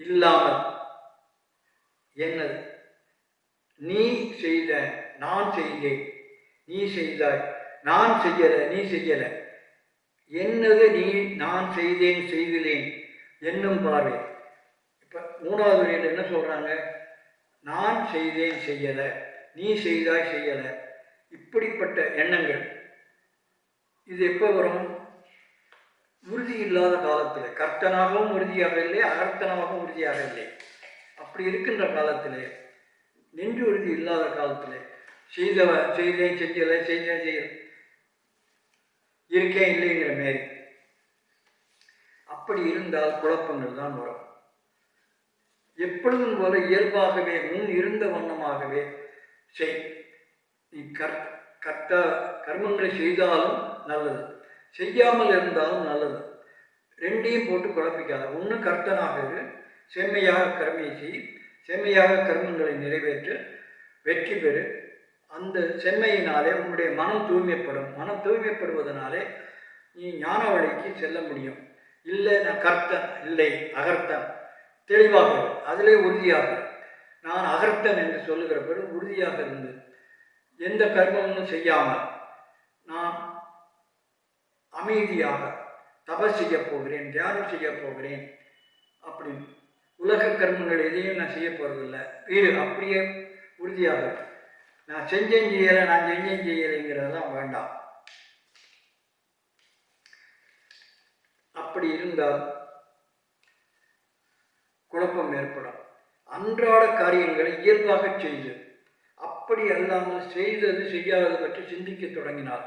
இல்லாமல். என்னது? நீ செய்த நான் செய்தேன். நீ செய்தாய். நான் செய்யலை நீ செய்யலை. என்னது நீ நான் செய்தேன் செய்திலேன் என்னும் பார்வை. இப்போ மூணாவது வரியில் என்ன சொல்கிறாங்க நான் செய்தேன் செய்யலை. நீ செய்தாய் செய்யலை. இப்படிப்பட்ட எண்ணங்கள். இது எப்போ வரும்? உறுதி இல்லாத காலத்தில். கர்த்தனாகவும் உறுதியாக இல்லை அகர்த்தனாகவும் உறுதியாக இல்லை. அப்படி இருக்கின்ற காலத்தில் நெஞ்சு உறுதி இல்லாத காலத்தில் செய்தவ செய்தேன் செஞ்சலை செய்தேன் செய்ய இருக்கேன் இல்லைங்கிற மாரி. அப்படி இருந்தால் குழப்பங்கள் தான் வரும். எப்பொழுதும் போல இயல்பாகவே முன் இருந்த வண்ணமாகவே செய். நீ கர் கர்த்த கர்மங்களை செய்தாலும் நல்லது. செய்யாமல் இருந்தாலும் நல்லது. ரெண்டையும் போட்டு குழப்பிக்காத. ஒன்று கர்த்தனாக செம்மையாக கர்மையை செய். செம்மையாக கர்மங்களை நிறைவேற்று. வெற்றி பெறு. அந்த செம்மையினாலே உன்னுடைய மனம் தூய்மைப்படும். மனம் தூய்மைப்படுவதனாலே நீ ஞான வழிக்கு செல்ல முடியும். இல்லை நான் கர்த்தன். இல்லை அகர்த்தன். தெளிவாக அதிலே உறுதியாக நான் அகர்த்தன் என்று சொல்லுகிற பிறகு உறுதியாக இருந்து எந்த கர்மமும் செய்யாமல் நான் அமைதியாக தபஸ் செய்ய போகிறேன் தியானம் செய்ய போகிறேன் அப்படின்னு. உலக கர்மங்கள் எதையும் நான் செய்ய போகிறதில்ல வீடு அப்படியே உறுதியாக நான் செஞ்சேன் செய்யலை நான் செஞ்சேன் செய்யலைங்கிறதெல்லாம் வேண்டாம். அப்படி இருந்தால் குழப்பம் ஏற்படும். அன்றாட காரியங்களை இயல்பாக செய்து அப்படி அல்லாமல் செய்தது செய்யாதது பற்றி சிந்திக்க தொடங்கினார்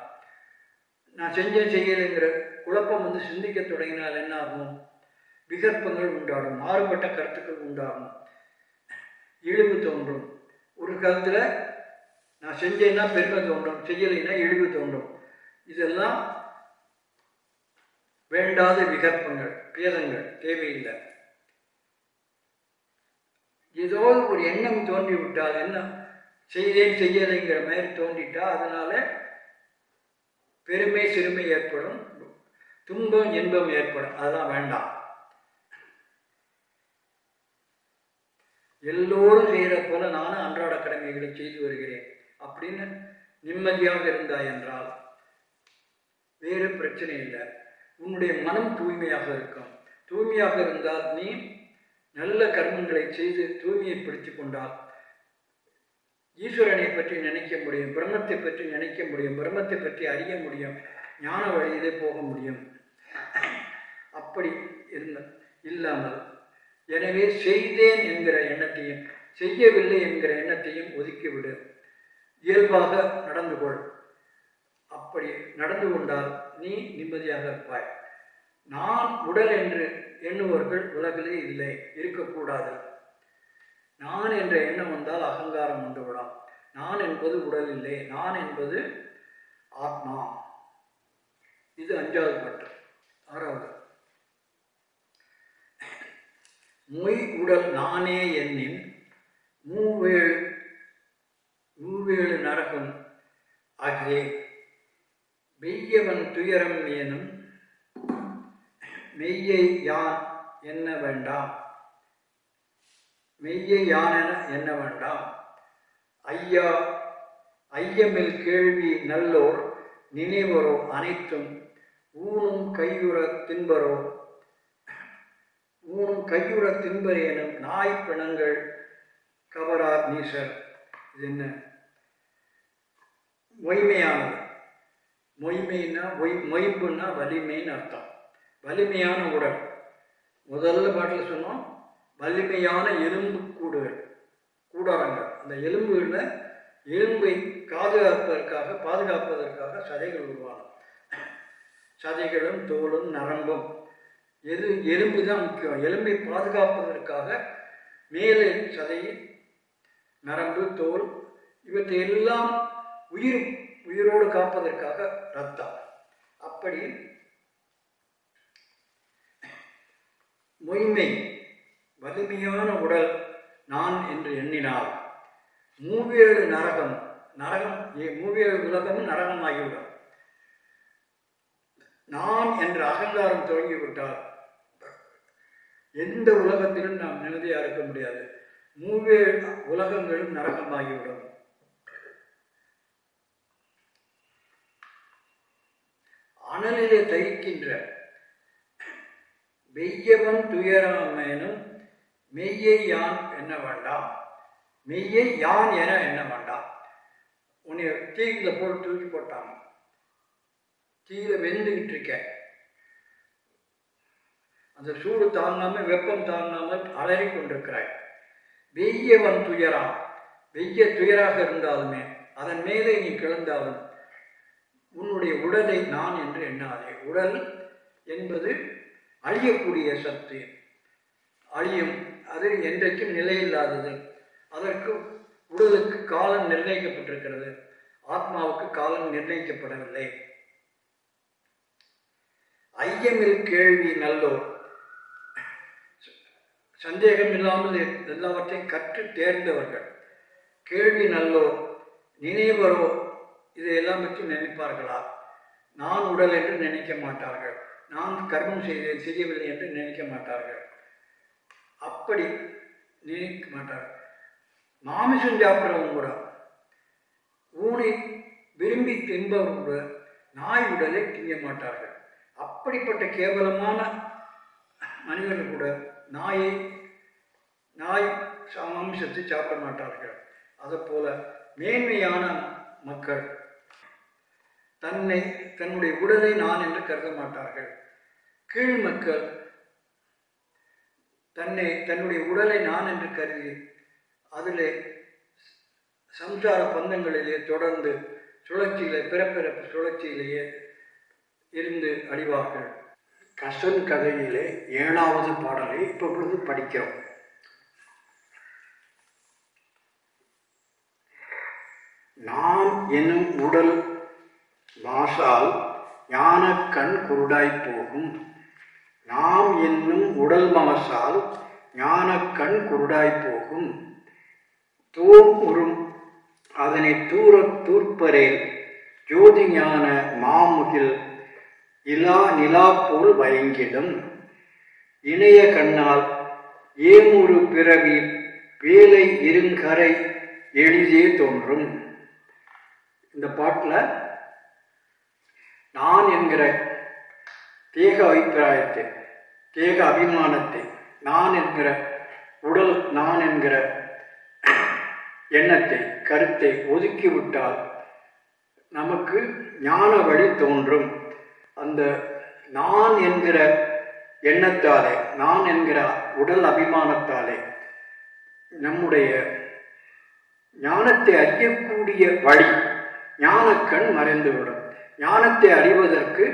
நான் செஞ்சேன் செய்யலைங்கிற குழப்பம் வந்து சிந்திக்க தொடங்கினால் என்ன ஆகும் விகற்பங்கள் உண்டாகும் மாறுபட்ட கருத்துக்கள் உண்டாகும். இழிவு தோன்றும். ஒரு காலத்தில் நான் செஞ்சேன்னா பெருமை தோன்றும் செய்யலைன்னா இழிவு தோன்றும். இதெல்லாம் வேண்டாத விகற்பங்கள் பேதங்கள் தேவையில்லை. ஏதோ ஒரு எண்ணம் தோன்றிவிட்டால் என்ன? செய்தேன் செய்யலைங்கிற மாதிரி தோன்றிட்டா அதனால பெருமை சிறுமை ஏற்படும் துன்பம் இன்பம் ஏற்படும். அதெல்லாம் வேண்டாம். எல்லோரும் செய்கிற போல நானும் அன்றாட கடமைகளை செய்து வருகிறேன். அப்படின்னு நிம்மதியாக இருந்தாய் என்றால் வேறு பிரச்சனை இல்லை. உன்னுடைய மனம் தூய்மையாக இருக்கும். தூய்மையாக இருந்தால் நீ நல்ல கர்மங்களை செய்து தூய்மையை பிடித்து கொண்டால் ஈஸ்வரனை பற்றி நினைக்க முடியும் பிரம்மத்தை பற்றி நினைக்க முடியும் பிரம்மத்தை பற்றி அறிய முடியும் ஞான வழியிலே போக முடியும். அப்படி இருந்த இல்லாமல் எனவே செய்தேன் என்கிற எண்ணத்தையும் செய்யவில்லை என்கிற எண்ணத்தையும் ஒதுக்கிவிடு. இயல்பாக நடந்து கொள். அப்படி நடந்து கொண்டால் நீ நிம்மதியாக இருப்பாய். நான் உடல் என்று எண்ணுவர்கள் உலகிலே இல்லை இருக்கக்கூடாது. நான் என்ற எண்ணம் வந்தால் அகங்காரம் வந்துவிடும் நான் என்பது உடல் இல்லை. நான் என்பது ஆத்மா. இது அஞ்சாவது பற்று ஆறாவது. மொய் உடல் நானே என்னின் மூவேழு மூவேழு நரகம் ஆகியே. மெய்யவன் துயரம் ஏனும் மெய்யை யான் என்ன வேண்டாம். மெய்யை யான் என எண்ண வேண்டாம்? ஐயா ஐயமில் கேள்வி நல்லோர் நினைவரோ அனைத்தும் ஊனும் கையுற தின்பரோ. ஊனும் கையுற தின்பரேனும் நாய் பிணங்கள் கவரார் நீசர். இது என்ன? மொய்மையானது. மொய்மைன்னா மொய் மொய்ப்புன்னா வலிமைன்னு அர்த்தம். வலிமையான உடல். முதல்ல பாட்டில் சொன்னோம் வலிமையான எலும்பு கூடுகள் கூடாரங்கள். அந்த எலும்புகளில் எலும்பை பாதுகாப்பதற்காக பாதுகாப்பதற்காக சதைகள் உருவாகும். சதைகளும் தோலும் நரம்பும். எது எலும்பு தான் முக்கியம். எலும்பை பாதுகாப்பதற்காக மேலே சதை நரம்பு தோல் இவற்றை எல்லாம் உயிர் உயிரோடு காப்பதற்காக ரத்தம் அப்படி மொய்மை வலிமையான உடல் நான் என்று எண்ணினால் மூவேறு நரகம் நரகம் ஏ- மூவிய உலகமும் நரகமாகிவிடும். நான் என்ற அகங்காரம் தொடங்கிவிட்டார் எந்த உலகத்திலும் நாம் நிம்மதியாக இருக்க முடியாது. மூவே உலகங்களும் நரகமாகிவிடும். அனலிலே தகிக்கின்ற வெய்யவன் துயராமேனும் மெய்யை யான் என்ன வேண்டாம் மெய்யை யான் என என்ன வேண்டாம் உன்னை தீயில போட்டு தூக்கி போட்டாங்க. தீயில வெந்துகிட்டு இருக்க. அந்த சூடு தாங்காமல் வெப்பம் தாங்காமல் அலறி கொண்டிருக்கிறாய் வெய்யவன் துயரான் வெய்ய துயராக இருந்தாலுமே அதன் மேலே நீ கிளந்தாலும் உன்னுடைய உடலை நான் என்று எண்ணாதே. உடல் என்பது அழியக்கூடிய சத்து. அழியும் அது என்றைக்கும் நிலையில்லாதது. அதற்கு உடலுக்கு காலம் நிர்ணயிக்கப்பட்டிருக்கிறது. ஆத்மாவுக்கு காலம் நிர்ணயிக்கப்படவில்லை. ஐயமில் கேள்வி நல்லோர். சந்தேகம் இல்லாமல் எல்லாவற்றையும் கற்று தேர்ந்தவர்கள். கேள்வி நல்லோர் நினைவரோ இதையெல்லாம் பற்றி நினைப்பார்களா? நான் உடல் என்று நினைக்க மாட்டார்கள். நான் கர்மம் செய்தேன் செய்யவில்லை என்று நினைக்க மாட்டார்கள். அப்படி நினைக்க மாட்டார்கள் மாமிசம் சாப்பிட்றவங்க கூட ஊனை விரும்பி தின்பவர்கள் கூட நாய் உடலை திங்க மாட்டார்கள். அப்படிப்பட்ட கேவலமான மனிதர்கள் கூட நாயை நாய் மாமிசத்தை சாப்பிட மாட்டார்கள். அதுபோல மேன்மையான மக்கள் தன்னை தன்னுடைய உடலை நான் என்று கருத மாட்டார்கள். கீழ் மக்கள் தன்னை தன்னுடைய உடலை நான் என்று கருதி அதிலே சம்சார பந்தங்களிலே தொடர்ந்து சுழற்சியிலே பிறப்பிறப்பு சுழற்சியிலேயே இருந்து அழிவார்கள் கசன் கதையிலே ஏழாவது பாடலை இப்பொழுது படிக்கிறோம். நாம் எனும் உடல் மாசால் ஞான கண் குருடாய் போகும். நாம் என்னும் உடல் மமசால் ஞான கண் குருடாய் போகும். தூம் உறும் அதனை தூர தூர்ப்பரேல் ஜோதி ஞான மாமுகில் இலா நிலா போல் வயங்கிடும். இணைய கண்ணால் ஏமுறு பிறவி வேலை இருங்கரை எளிதே தோன்றும். இந்த பாட்டில் நான் என்கிற தேக அபிப்பிராயத்தை தேக அபிமானத்தை நான் என்கிற உடல் நான் என்கிற எண்ணத்தை கருத்தை ஒதுக்கிவிட்டால் நமக்கு ஞான வழி தோன்றும். அந்த நான் என்கிற எண்ணத்தாலே நான் என்கிற உடல் அபிமானத்தாலே நம்முடைய ஞானத்தை அறியக்கூடிய வழி ஞானக்கண் மறைந்துவிடும். ஞானத்தை அறிவதற்கு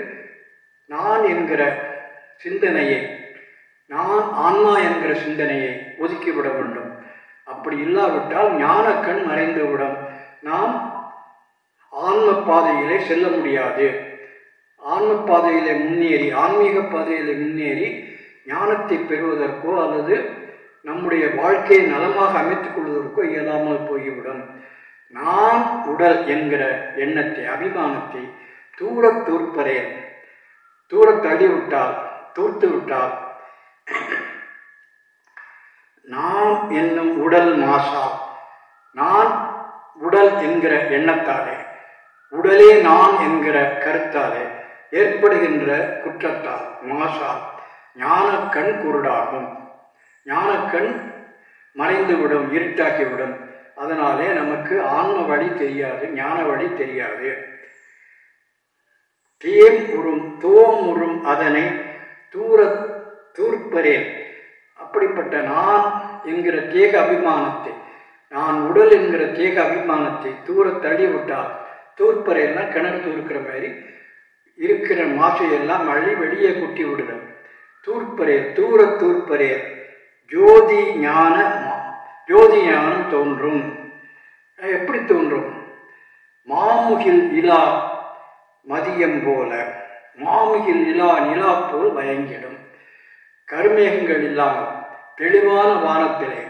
நான் என்கிற சிந்தனையை நான் ஆன்மா என்கிற சிந்தனையை ஒதுக்கிவிட வேண்டும். அப்படி இல்லாவிட்டால் ஞானக்கண் மறைந்துவிடும். நாம் ஆன்ம பாதையிலே செல்ல முடியாது. ஆன்ம பாதையிலே முன்னேறி ஆன்மீக பாதையிலே முன்னேறி ஞானத்தை பெறுவதற்கோ அல்லது நம்முடைய வாழ்க்கையை நலமாக அமைத்துக் கொள்வதற்கோ இயலாமல் போய்விடும். நான் உடல் என்கிற எண்ணத்தை அபிமானத்தை தூர தூர்ப்பரேன் தூர தள்ளிவிட்டால் தூர்த்து விட்டால் நான் என்னும் உடல் மாசா. நான் உடல் என்கிற எண்ணத்தாலே உடலே நான் என்கிற கருத்தாலே ஏற்படுகின்ற குற்றத்தால் மாசால் ஞானக்கண் குருடாகும். ஞானக்கண் மறைந்துவிடும் இருட்டாக்கிவிடும் அதனாலே நமக்கு ஆன்ம வழி தெரியாது ஞான வழி தெரியாது. தேம் உறும் தோம் உறும் அதனை தூர தூர்ப்பரேன். அப்படிப்பட்ட நான் என்கிற தேக அபிமானத்தை நான் உடல் என்கிற தேக அபிமானத்தை தூர தள்ளிவிட்டால் தூர்ப்பறையென்னா கிணறு தூர்க்கிற மாதிரி இருக்கிற மாசையெல்லாம் அள்ளி வெளியே குட்டி விடுதல். தூர்ப்பரே தூர தூர்ப்பரே ஜோதி ஞான ஜோதி ஞானம் தோன்றும். எப்படி தோன்றும்? மாமுகில் இலா மதியம் போல மாமியில் நிலா நிலா போல் பயங்கிடும் கருமேகங்கள் இல்லாமல் தெளிவான வானத்திலே.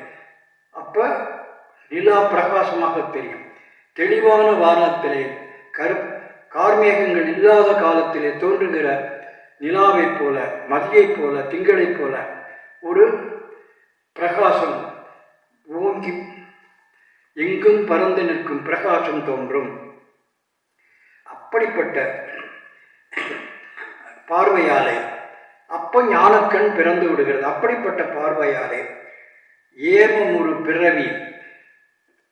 அப்ப நிலா பிரகாசமாக தெரியும். தெளிவான வானத்திலே கரு கார்மேகங்கள் இல்லாத காலத்திலே தோன்றுகிற நிலாவைப் போல மதியைப் போல திங்களைப் போல ஒரு பிரகாசம் ஓங்கி எங்கும் பறந்து நிற்கும் பிரகாசம் தோன்றும். அப்படிப்பட்ட பார்வையாலே அப்போ ஞானக்கண் பிறந்து விடுகிறது. அப்படிப்பட்ட பார்வையாலே ஏமம் ஒரு பிறவி.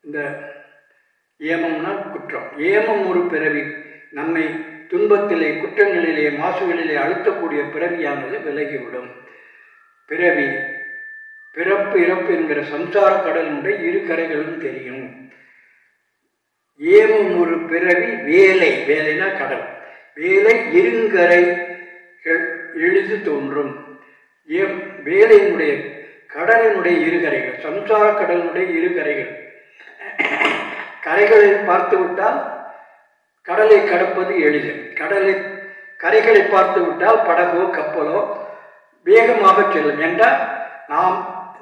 இந்த ஏமம்னா குற்றம். ஏமம் ஒரு பிறவி. நம்மை துன்பத்திலே குற்றங்களிலே மாசுகளிலே அழுத்தக்கூடிய பிறவியானது விலகிவிடும். பிறவி பிறப்பு இறப்பு என்கிற சம்சார கடலுடைய இரு கரைகளும் தெரியும். ஏமம் ஒரு பிறவி வேலை. வேலைனா கடல் வேலை இருங்கரை எளிது தோன்றும். ஏம் வேலையினுடைய கடலினுடைய இருகரைகள் சம்சார கடலினுடைய இருகரைகள். கரைகளை பார்த்து விட்டால் கடலை கடப்பது எளிது கடலை கரைகளை பார்த்து விட்டால் படகோ கப்பலோ வேகமாக செல்லும். என்றால் நாம்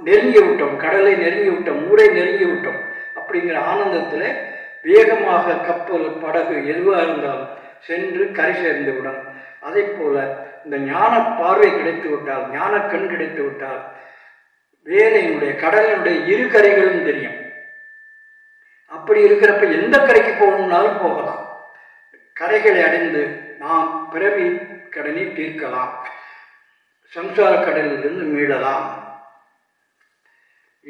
நெருங்கி விட்டோம் கடலை நெருங்கி விட்டோம் ஊரை நெருங்கி விட்டோம் அப்படிங்கிற ஆனந்தத்தில் வேகமாக கப்பல் படகு எதுவாக இருந்தாலும் சென்று கரை சேர்ந்து விடும். அதே போல இந்த ஞான பார்வை கிடைத்து விட்டால் ஞான கண் கிடைத்து விட்டால் வேலையினுடைய கடலினுடைய இரு கரைகளும் தெரியும். அப்படி இருக்கிறப்ப எந்த கரைக்கு போகணும்னாலும் போகலாம். கரைகளை அடைந்து நாம் பிறவி கடனை தீர்க்கலாம். சம்சார கடலிலிருந்து மீளலாம்.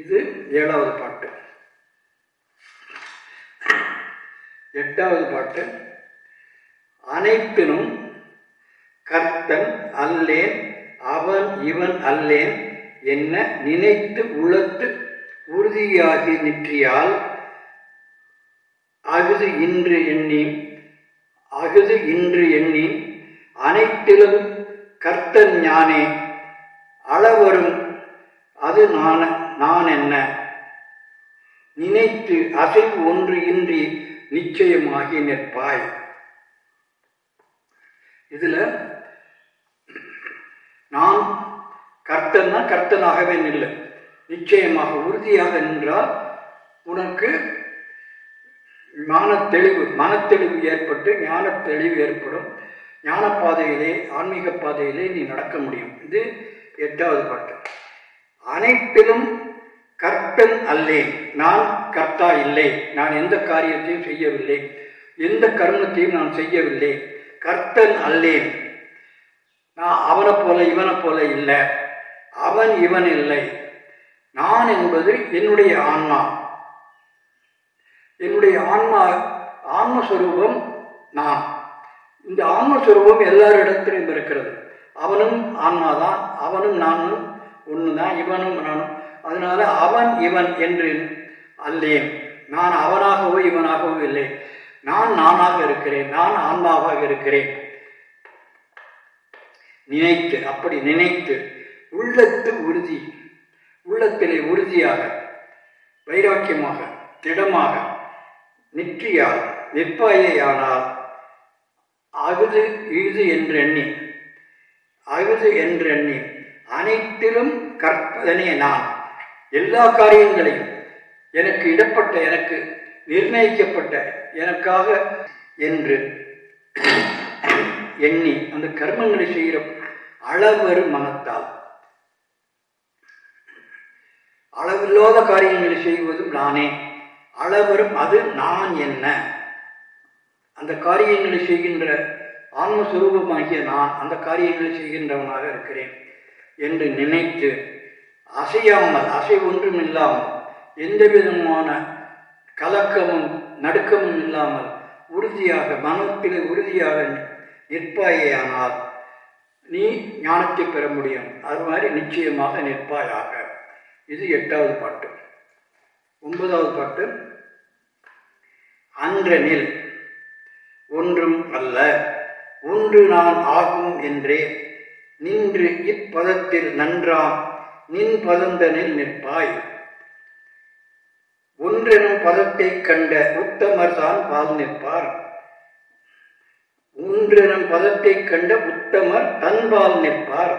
இது ஏழாவது பாட்டு. எட்டாவது பாட்டு. அனைத்தினும் கர்த்தன் அல்லேன் அவன் இவன் அல்லேன் என்ன நினைத்து உளத்து உறுதியாகி நிற்றியால் அகுது இன்று எண்ணி அகுது இன்று எண்ணி அனைத்திலும் கர்த்தன் ஞானே அளவரும் அது நான் நான் என்ன நினைத்து அசைவு ஒன்று இன்றி நிச்சயமாகி நிற்பாய். இதுல நான் கர்த்தன்னா கர்த்தனாகவே நில்லை. நிச்சயமாக உறுதியாக நின்றால் உனக்கு ஞானத்தெளிவு மனத்தெளிவு ஏற்பட்டு ஞானத்தெளிவு ஏற்படும். ஞான பாதையிலே ஆன்மீக பாதையிலே நீ நடக்க முடியும். இது எட்டாவது பாட்டு. அனைத்திலும் கர்த்தன் அல்லேன். நான் கர்த்தா இல்லை. நான் எந்த காரியத்தையும் செய்யவில்லை. எந்த கர்மத்தையும் நான் செய்யவில்லை. கர்த்தன் அல்லேன் நான் அவனை போல இவனை போல இல்லை. அவன் இவன் இல்லை. நான் என்பது என்னுடைய ஆன்மா. என்னுடைய ஆன்மா ஆன்மஸ்வரூபம் நான். இந்த ஆன்மஸ்வரூபம் எல்லாரிடத்திலும் இருக்கிறது. அவனும் ஆன்மாதான் அவனும் நானும் ஒன்று தான் இவனும் நானும். அதனால அவன் இவன் என்று அல்லேன். நான் அவனாகவோ இவனாகவோ இல்லை. நான் நானாக இருக்கிறேன். நான் ஆன்மாவாக இருக்கிறேன். நினைத்து அப்படி நினைத்து உள்ளத்து உறுதி உள்ளத்திலே உறுதியாக வைராக்கியமாக திடமாக நிற்றியால் நிற்பாயேயானால் அகுது இழுது என்றெண்ணி அகுது என்றெண்ணி அனைத்திலும் கற்பதனே நான் எல்லா காரியங்களையும் எனக்கு இடப்பட்ட எனக்கு நிர்ணயிக்கப்பட்ட எனக்காக என்று எண்ணி அந்த கர்மங்களை செய்கிற அளவரு மனத்தால். அளவில்லாத காரியங்களை செய்வதும் நானே. அளவரும் அது நான் என்ன? அந்த காரியங்களை செய்கின்ற ஆன்மஸ்வரூபமாகிய நான் அந்த காரியங்களை செய்கின்றவனாக இருக்கிறேன் என்று நினைத்து அசையாமல் அசை ஒன்றும் இல்லாமல் எந்த விதமான கலக்கமும் நடுக்கமும் இல்லாமல் உறுதியாக மனத்தில் உறுதியாக நிற்பாயேயானால் நீ ஞானத்தை பெற முடியும். அது மாதிரி நிச்சயமாக நிற்பாயாக. இது எட்டாவது பாட்டு. ஒன்பதாவது பாட்டு. அன்றனில் ஒன்றும் அல்ல ஒன்று நான் ஆகும் என்றே. நின்று இப்பதத்தில் நன்றாம் நின் பதந்தனில் நிற்பாய். ஒன்றெனும் பதத்தை கண்ட உத்தமர் தான் பால் நிற்பார். ஒன்றெனும் பதத்தை கண்ட உத்தமர் தன்பால் நிற்பார்.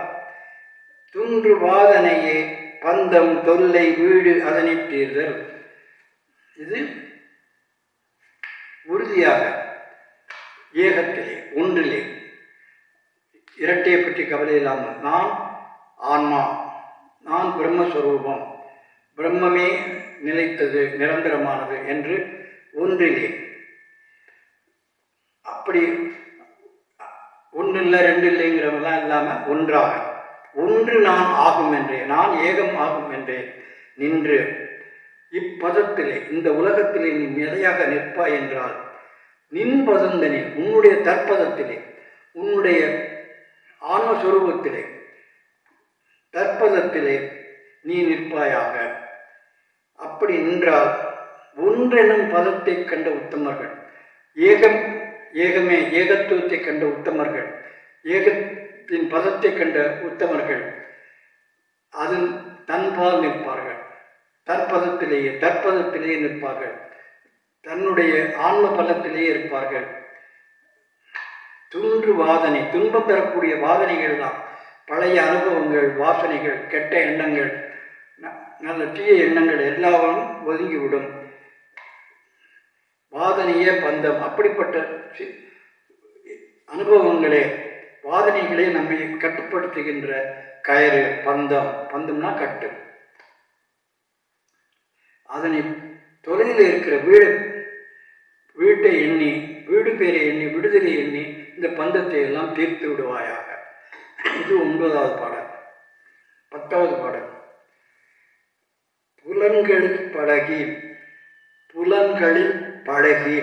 துன்று வாதனையே பந்தம் தொல்லை வீடு அதனை தீர்தல் இது உறுதியாக ஏகத்திலே ஒன்றிலே இரட்டையை பற்றி கவலை இல்லாமல் நான் ஆன்மா நான் பிரம்மஸ்வரூபம். பிரம்மமே நிலைத்தது நிரந்தரமானது என்று ஒன்றிலே அப்படி ஒன்று இல்லை ரெண்டு இல்லைங்கிறவெல்லாம் இல்லாமல் ஒன்றாக. ஒன்று நான் ஆகும் என்றே நான் ஏகம் ஆகும் என்றே நின்று. இப்பதத்திலே இந்த உலகத்திலே நீ நிலையாக நிற்பாய் என்றால் நின் பதந்தனில் உன்னுடைய தற்பதத்திலே உன்னுடைய ஆன்மஸ்வரூபத்திலே தற்பதத்திலே நீ நிற்பாயாக. அப்படி நின்றால் ஒன்றெனும் பதத்தை கண்ட உத்தமர்கள் ஏகம் ஏகமே ஏகத்துவத்தை கண்ட உத்தமர்கள் ஏகத்தின் பதத்தை கண்ட உத்தமர்கள் அதன் தன்பால் நிற்பார்கள். தற்பதத்திலேயே தற்பதத்திலேயே நிற்பார்கள். தன்னுடைய ஆன்ம பலத்திலேயே இருப்பார்கள். துன்று வாதனை துன்பம் தரக்கூடிய வாதனைகள் தான் பழைய அனுபவங்கள் வாசனைகள் கெட்ட எண்ணங்கள் நல்ல தீய எண்ணங்கள் எல்லாவும் ஒதுங்கிவிடும். வாதனையே பந்தம். அப்படிப்பட்ட அனுபவங்களே வாதனைகளே நம்மை கட்டுப்படுத்துகின்ற கயிறு பந்தம். பந்தம்னா கட்டு. அதனை தொழிலில் இருக்கிற வீடு வீட்டை எண்ணி வீடு பேரை எண்ணி விடுதலை எண்ணி இந்த பந்தத்தை எல்லாம் தீர்த்து விடுவாயாக. இது ஒன்பதாவது பாடல். பத்தாவது பாடல். புலன்களில் பழகி புலன்களில் பழகி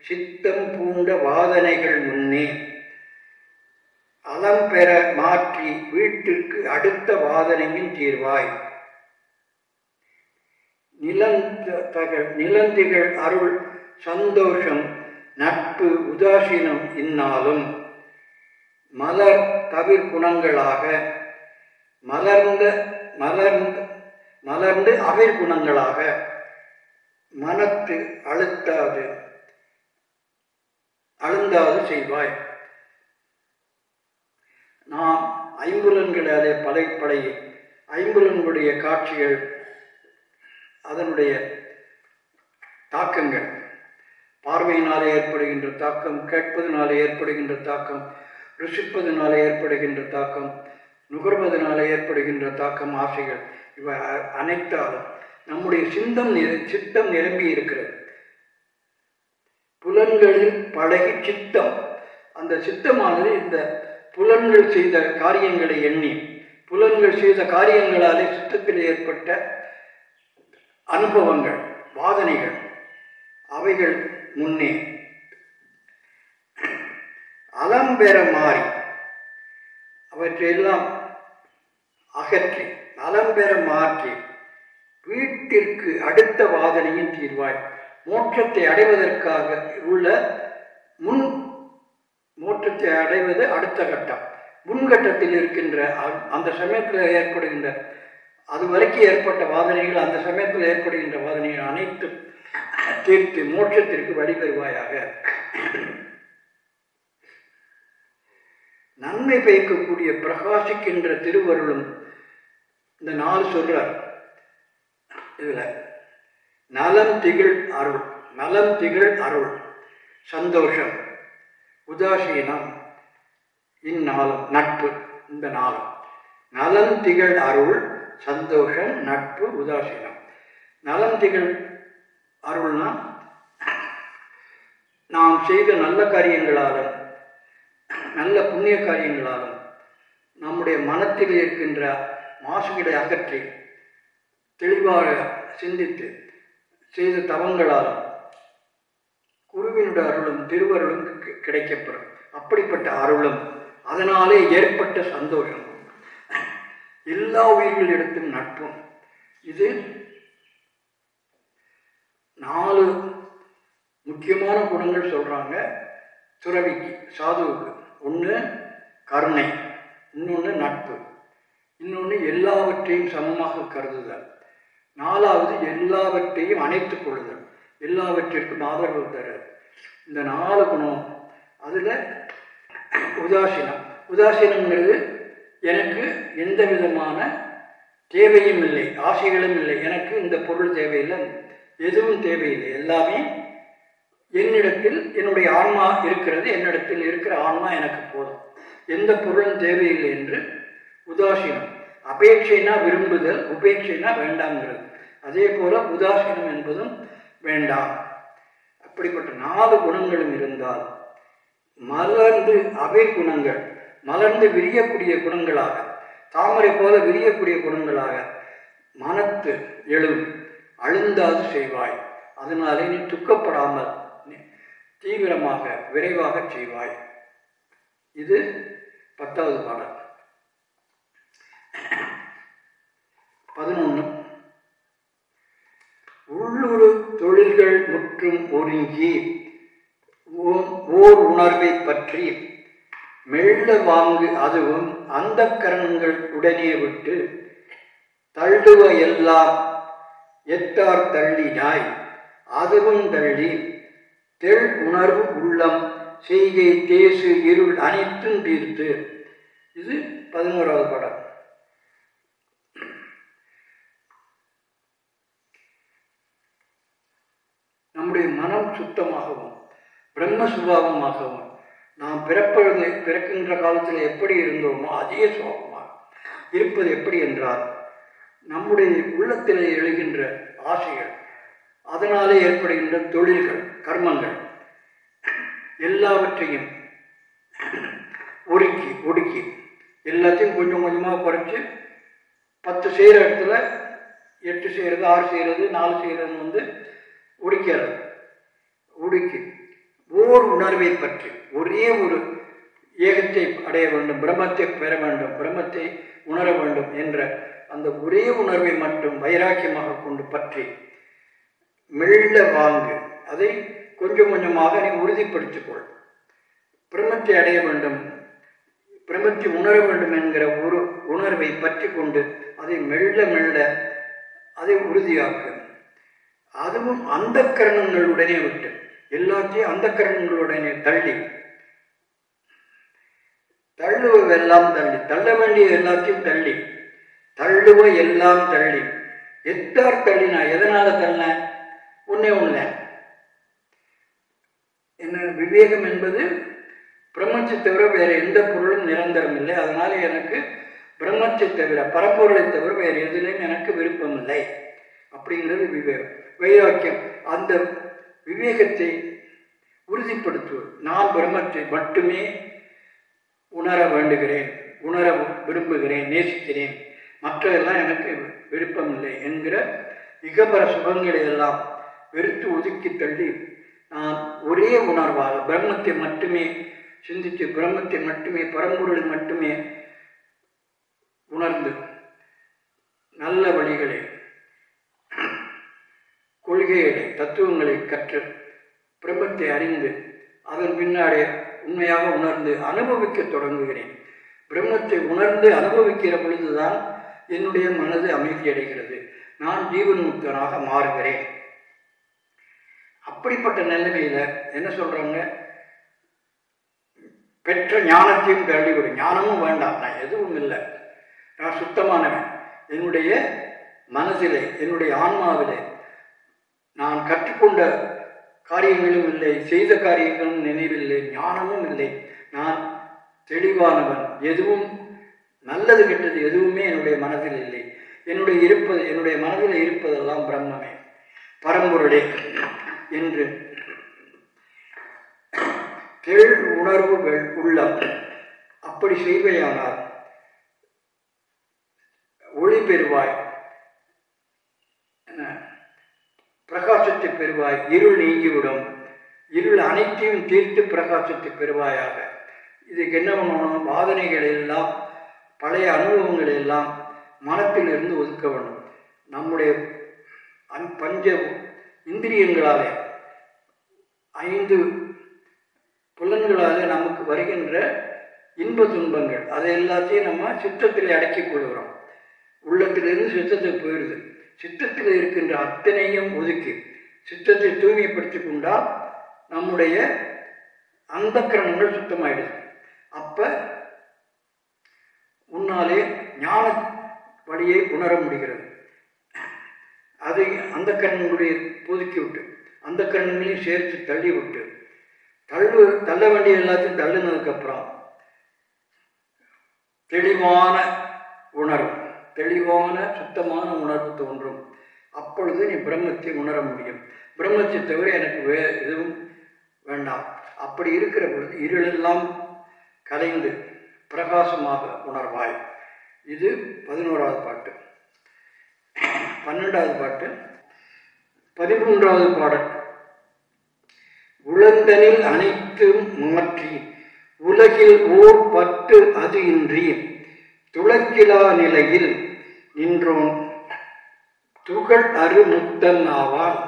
சித்தம் பூண்ட வாதனைகள் முன்னே அலம் பெற மாற்றி வீட்டிற்கு அடுத்த வாதனையின் தீர்வாய். நிலந்தகள் நிலந்திகள் அருள் சந்தோஷம் நட்பு உதாசீனம் இன்னாலும் மலர் தவிர் குணங்களாக மலர்ந்த மலர்ந்த மலர்ந்து அவிர் குணங்களாக மனத்து அழுத்தாது அழுந்தாது செய்வாய். நாம் ஐம்புலன்களாலே படைப்படை படை ஐம்புலன்களுடைய காட்சிகள் அதனுடைய தாக்கங்கள். பார்வையினாலே ஏற்படுகின்ற தாக்கம் கேட்பதனாலே ஏற்படுகின்ற தாக்கம் ருசிப்பதனாலே ஏற்படுகின்ற தாக்கம் நுகர்வதனாலே ஏற்படுகின்ற தாக்கம் ஆசைகள். இவை அனைத்தாலும் நம்முடைய சிந்தம் சித்தம் நிரம்பி இருக்கிறது. புலன்களில் பழகி சித்தம். அந்த சித்தமானது இந்த புலன்கள் செய்த காரியங்களை எண்ணி புலன்கள் செய்த காரியங்களாலே சித்தத்தில் ஏற்பட்ட அனுபவங்கள் வாதனைகள் அவைகள் முன்னே. அலம்பெற மாறி அவற்றையெல்லாம் அகற்றி அலம்பெற மாற்றி வீட்டிற்கு அடுத்த வாதனையின் தீர்வாய். மோட்சத்தை அடைவதற்காக உள்ள முன் மோற்றத்தை அடைவது அடுத்த கட்டம். முன்கட்டத்தில் இருக்கின்ற அந்த சமயத்தில் ஏற்படுகின்ற அது வரைக்கும் ஏற்பட்ட வாதனைகள் அந்த சமயத்தில் ஏற்படுகின்ற வாதனைகள் அனைத்தும் தீர்த்து மோட்சத்திற்கு வழிபெறுவாயாக நன்மை பயக்கக்கூடிய பிரகாசிக்கின்ற திருவருளும் இந்த நாலு சொல்றார். இதுல நலம் திகழ் அருள் நலம் திகழ் அருள் சந்தோஷம் உதாசீனம் இந்நாளும் நட்பு இந்த நாளும். நலம் திகழ் அருள் சந்தோஷம் நட்பு உதாசீனம். நலம் திகழ் அருள்னா நாம் செய்த நல்ல காரியங்களாலும் நல்ல புண்ணிய காரியங்களாலும் நம்முடைய மனத்தில் இருக்கின்ற மாசுகளை அகற்றி தெளிவாக சிந்தித்து செய்த தவங்களால் குருவினுடைய அருளும் திருவருளும் கிடைக்கப்பெறும். அப்படிப்பட்ட அருளும் அதனாலே ஏற்பட்ட சந்தோஷம். எல்லா உயிர்களிடத்தும் நட்பும். இது நாலு முக்கியமான குணங்கள் சொல்கிறாங்க துறவிக்கு சாதுவுக்கு. ஒன்று கருணை இன்னொன்று நட்பு. இன்னொன்று எல்லாவற்றையும் சமமாக கருதுதல். நாலாவது எல்லாவற்றையும் அணைத்துக் கொள்ளுதல். எல்லாவற்றிற்கும் ஆதரவு தர இந்த நாலு குணம் அதில் உதாசீனம். உதாசீனங்கிறது எனக்கு எந்த விதமான தேவையும் இல்லை ஆசைகளும் இல்லை. எனக்கு இந்த பொருள் தேவையில்லை எதுவும் தேவையில்லை. எல்லாமே என்னிடத்தில் என்னுடைய ஆன்மா இருக்கிறது என்னிடத்தில் இருக்கிற ஆன்மா எனக்கு போதும். எந்த பொருளும் தேவையில்லை என்று உதாசீனம். அபேட்சைனா விரும்புதல் உபேட்சைனா வேண்டாம்ங்கிறது. அதே போல உதாசீனம் என்பதும் வேண்டாம். அப்படிப்பட்ட நாலு குணங்களும் இருந்தால் மலர்ந்து அவை குணங்கள் மலர்ந்து விரியக்கூடிய குணங்களாக தாமரை போல விரியக்கூடிய குணங்களாக மனத்து எழும் அழுந்தாது செய்வாய். அதனாலே நீ துக்கப்படாமல் தீவிரமாக விரைவாக செய்வாய். இது பத்தாவது பாடல். பதினொன்று உள்ளுரு தொழில்கள் முற்றும் ஒருங்கி ஓர் உணர்வை பற்றி மெல்ல வாங்கு அதுவும் அந்த கரணங்கள் உடனே விட்டு தள்ளுவ எல்லாம் எத்தார் தள்ளினாய் அதுவும் தள்ளி தெள் உணர்வு உள்ளம் செய்கை தேசு இருள் அனைத்தும் தீர்த்து. இது பதினோராவது படம் நம்முடைய மனம் சுத்தமாகவும் பிரம்ம சுபாவமாகவும் நாம் பிறப்பது பிறக்கின்ற காலத்தில் எப்படி இருந்தோமோ அதே சுபாவமாக இருப்பது எப்படி என்றால் நம்முடைய உள்ளத்தில் எழுகின்ற ஆசைகள் அதனாலே ஏற்படுகின்ற தொழில்கள் கர்மங்கள் எல்லாவற்றையும் ஒடுக்கி ஒடுக்கி எல்லாத்தையும் கொஞ்சம் கொஞ்சமாக குறைச்சி பத்து செய்கிற இடத்துல எட்டு செய்கிறது ஆறு செய்கிறது நாலு செய்கிறதுன்னு வந்து ஒடுக்கிறது உடுக்கி ஓர் உணர்வை பற்றி ஒரே ஒரு ஏகத்தை அடைய வேண்டும். பிரம்மத்தை பெற வேண்டும். பிரம்மத்தை உணர வேண்டும் என்ற அந்த ஒரே உணர்வை மட்டும் வைராக்கியமாக கொண்டு பற்றி மெல்ல வாங்கு. அதை கொஞ்சம் கொஞ்சமாக நீ உறுதிப்படுத்திக்கொள். பிரம்மத்தை அடைய வேண்டும். பிரம்மத்தை உணர வேண்டும் என்கிற ஒரு உணர்வை பற்றி கொண்டு அதை மெல்ல மெல்ல அதை உறுதியாக்கு. அதுவும் அந்த கரணங்களுடனே விட்டு எல்லாத்தையும் அந்த கரணங்களுடனே தள்ளி. தள்ளுவெல்லாம் தள்ளி தள்ள வேண்டிய எல்லாத்தையும் தள்ளி. தள்ளுவ எல்லாம் தள்ளி. எத்தார் தள்ளினா எதனால தள்ள ஒன்னே ஒண்ணு என்ன விவேகம் என்பது பிரம்மத்தை தவிர வேற எந்த பொருளும் நிரந்தரம் இல்லை. அதனால எனக்கு பிரம்மத்தை தவிர பரப்பொருளை தவிர வேறு எதுலேயும் எனக்கு விருப்பம் இல்லை அப்படிங்கிறது விவேகம். வைராக்கியம் அந்த விவேகத்தை உறுதிப்படுத்துவது. நான் பிரம்மத்தை மட்டுமே உணர வேண்டுகிறேன் உணர விரும்புகிறேன் நேசிக்கிறேன். மற்றதெல்லாம் எனக்கு விருப்பமில்லை என்கிற இகபர சுகங்களை எல்லாம் வெறுத்து ஒதுக்கி தள்ளி நான் ஒரே உணர்வாக பிரம்மத்தை மட்டுமே சிந்தித்து பிரம்மத்தை மட்டுமே பரம்பொருளை மட்டுமே உணர்ந்து நல்ல வழிகளை கொள்கைகளை தத்துவங்களை கற்று பிரம்மத்தை அறிந்து அதன் பின்னாடி உண்மையாக உணர்ந்து அனுபவிக்க தொடங்குகிறேன். பிரம்மத்தை உணர்ந்து அனுபவிக்கிற பொழுதுதான் என்னுடைய மனது அமைதி அடைகிறது. நான் ஜீவன்முக்தனாக மாறுகிறேன். அப்படிப்பட்ட நிலைமையில என்ன சொல்றாங்க? பெற்ற ஞானத்தையும் தள்ளிவிடும் ஞானமும் வேண்டாம். நான் எதுவும் இல்லை. நான் சுத்தமானவன். என்னுடைய மனதிலே என்னுடைய ஆன்மாவிலே நான் கற்றுக்கொண்ட காரியங்களும் இல்லை செய்த காரியங்களும் நினைவில்லை ஞானமும் இல்லை. நான் தெளிவானவன். எதுவும் நல்லது கெட்டது எதுவுமே என்னுடைய மனதில் இல்லை. என்னுடைய இருப்பது என்னுடைய மனதில் இருப்பதெல்லாம் பிரம்மமே. பரம்பொருளே என்று தெள் உணர்வுகள் உள்ள அப்படி செய்வையானால் ஒளி பெறுவாய். என்ன? பிரகாசத்தை பெறுவாய் இருள் நீங்கிவிடும். இருள் அனைத்தையும் தீர்த்து பிரகாசத்தை பெறுவாயாக. இதுக்கு என்ன பண்ணணும்? வாதனைகள் எல்லாம் பழைய அனுபவங்கள் எல்லாம் மனத்தில் இருந்து ஒதுக்க வேண்டும். நம்முடைய அந் பஞ்ச இந்திரியங்களாலே ஐந்து புலன்களாலே நமக்கு வருகின்ற இன்ப துன்பங்கள் அதை எல்லாத்தையும் நம்ம சுத்தத்தில் அடக்கிக் கொள்கிறோம். உள்ளத்திலிருந்து சுத்தத்துக்கு போயிடுது. சித்தத்தில் இருக்கின்ற அத்தனையும் ஒதுக்கி சித்தத்தை தூய்மைப்படுத்தி கொண்டால் நம்முடைய அந்த கிரணங்கள் சுத்தமாயிடுது. அப்ப உன்னாலே ஞான வழியை உணர முடிகிறது. அதை அந்த கண்களுடைய ஒதுக்கி விட்டு அந்த கரணங்களையும் சேர்த்து தள்ளி விட்டு தள்ளு தள்ள வேண்டிய எல்லாத்தையும் தள்ளினதுக்கப்புறம் தெளிவான உணர்வு. தெளிவான சுத்தமான உணர்வு தோன்றும். அப்பொழுது நீ பிரம்மத்தை உணர முடியும். பிரம்மத்தை தவிர எனக்கு வே எதுவும் வேண்டாம். அப்படி இருக்கிற பொழுது இருளெல்லாம் கலைந்து பிரகாசமாக உணர்வாய். இது பதினோராவது பாட்டு. பன்னெண்டாவது பாட்டு. பதிமூன்றாவது பாடல். உழந்தனில் அனைத்தும் மாற்றி உலகில் ஓர் பட்டு அது இன்றி துளக்கிலா நிலையில் இன்றும் துகள் அருமுத்தன் ஆவான்.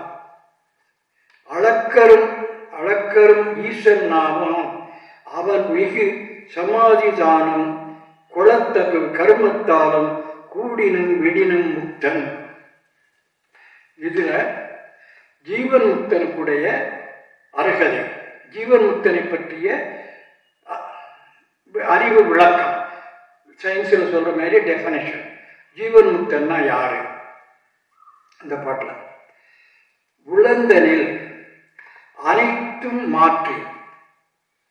அளக்கரும் அளக்கரும் ஈசன் நாமம் அவன் மிகு சமாதிதானம் குளத்தகு கருமத்தாலும் கூடினும் விடினும் முக்தன். இதுல ஜீவன் முத்தனுக்குடைய அருகதை ஜீவன் முத்தனை பற்றிய அ- அறிவு விளக்கம். சயின்ஸில் சொல்ற மாதிரி டெஃபனேஷன் ஜீவன் முக்தன்னா யாரு? அந்த பாட்டில். உழந்தனில் அனைத்தும் மாற்றி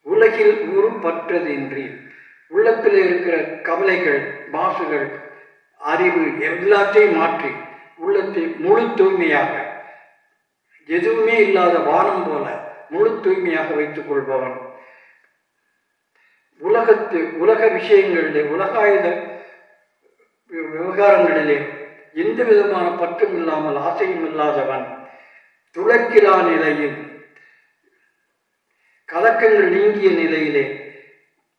உலகில் உருப்பற்றதின்றி உள்ளத்தில் இருக்கிற கவலைகள் மாசுகள் அறிவு எல்லாத்தையும் மாற்றி உள்ளத்தை முழு தூய்மையாக எதுவுமே இல்லாத வானம் போல முழு தூய்மையாக வைத்துக் கொள்பவன். உலகத்து உலக விஷயங்களிலே உலகாயுத விவகாரங்களிலே எந்த விதமான பற்றும் இல்லாமல் ஆசையும் இல்லாதவன் துளக்கிலா நிலையில் கலக்கங்கள் நீங்கிய நிலையிலே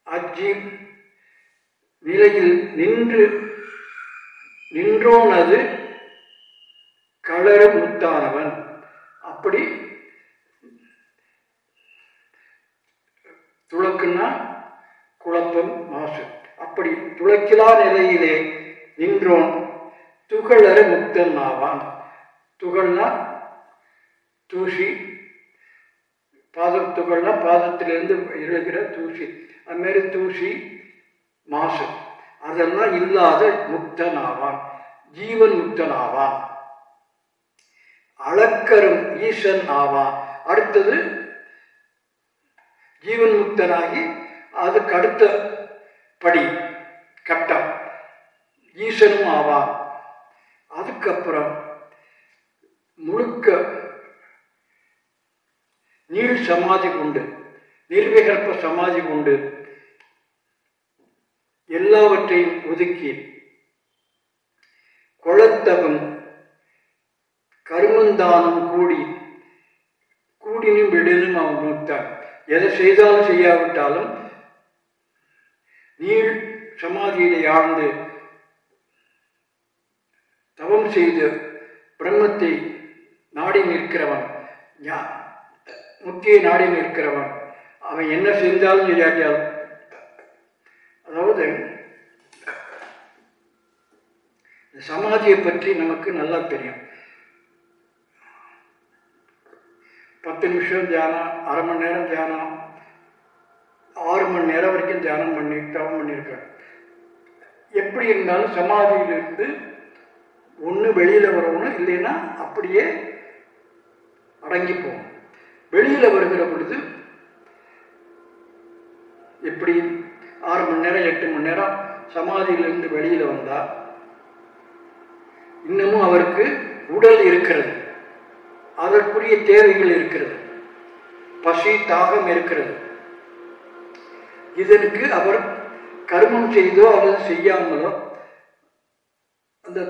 அஜி நிலையில் நின்று நின்றோனது களறு முத்தானவன். அப்படி துளக்குன்னா குழப்பம் மாசு. அப்படி துளக்கிலா நிலையிலே நின்றோன் துகளற முக்தன் ஆவான் துகள்னா தூசி. பாதம் துகள்னா பாதத்திலிருந்து எழுகிற தூசி. அதுமாரி தூசி மாசு. அதெல்லாம் இல்லாத முக்தன் ஆவான் ஜீவன் முக்தன் ஆவான் அளக்கரும் ஈசன் ஆவான். அடுத்தது ஜீவன் முக்தனாகி அதுக்கு அடுத்த படி கட்டம். ஈசனும் ஆவார் அதுக்கப்புறம் முழுக்க நீள் சமாதி கொண்டு நிர்விகற்ப சமாதி கொண்டு எல்லாவற்றையும் ஒதுக்கி குளத்தகம் கருமந்தானம் கூடி கூடினும் விடலும் அவன் முக்தான் எதை செய்தாலும் செய்யாவிட்டாலும் நீள் சமாதியிலே ஆழ்ந்து செய்து பிரம்மத்தை நாடி நிற்கிறவன். முக்தியை நாடி நிற்கிறவன். அவன் என்ன செஞ்சாலும் செய்யாட்டியாலும் அதாவது சமாதியை பற்றி நமக்கு நல்லா தெரியும். பத்து நிமிஷம் தியானம் அரை மணி நேரம் தியானம் ஆறு மணி நேரம் வரைக்கும் தியானம் பண்ணி தவம் பண்ணியிருக்கேன் எப்படி இருந்தாலும் சமாதியிலிருந்து ஒன்று வெளியில் வரணும் இல்லைன்னா அப்படியே அடங்கி போகும் வெளியில் வருகிற பொழுது எப்படி? ஆறு மணி நேரம் எட்டு மணி நேரம் சமாதியிலிருந்து வெளியில் வந்தால் இன்னமும் அவருக்கு உடல் இருக்கிறது. அதற்குரிய தேவைகள் இருக்கிறது. பசி தாகம் இருக்கிறது. இதற்கு அவர் கர்மம் செய்தோ அல்லது செய்யாமலோ அந்த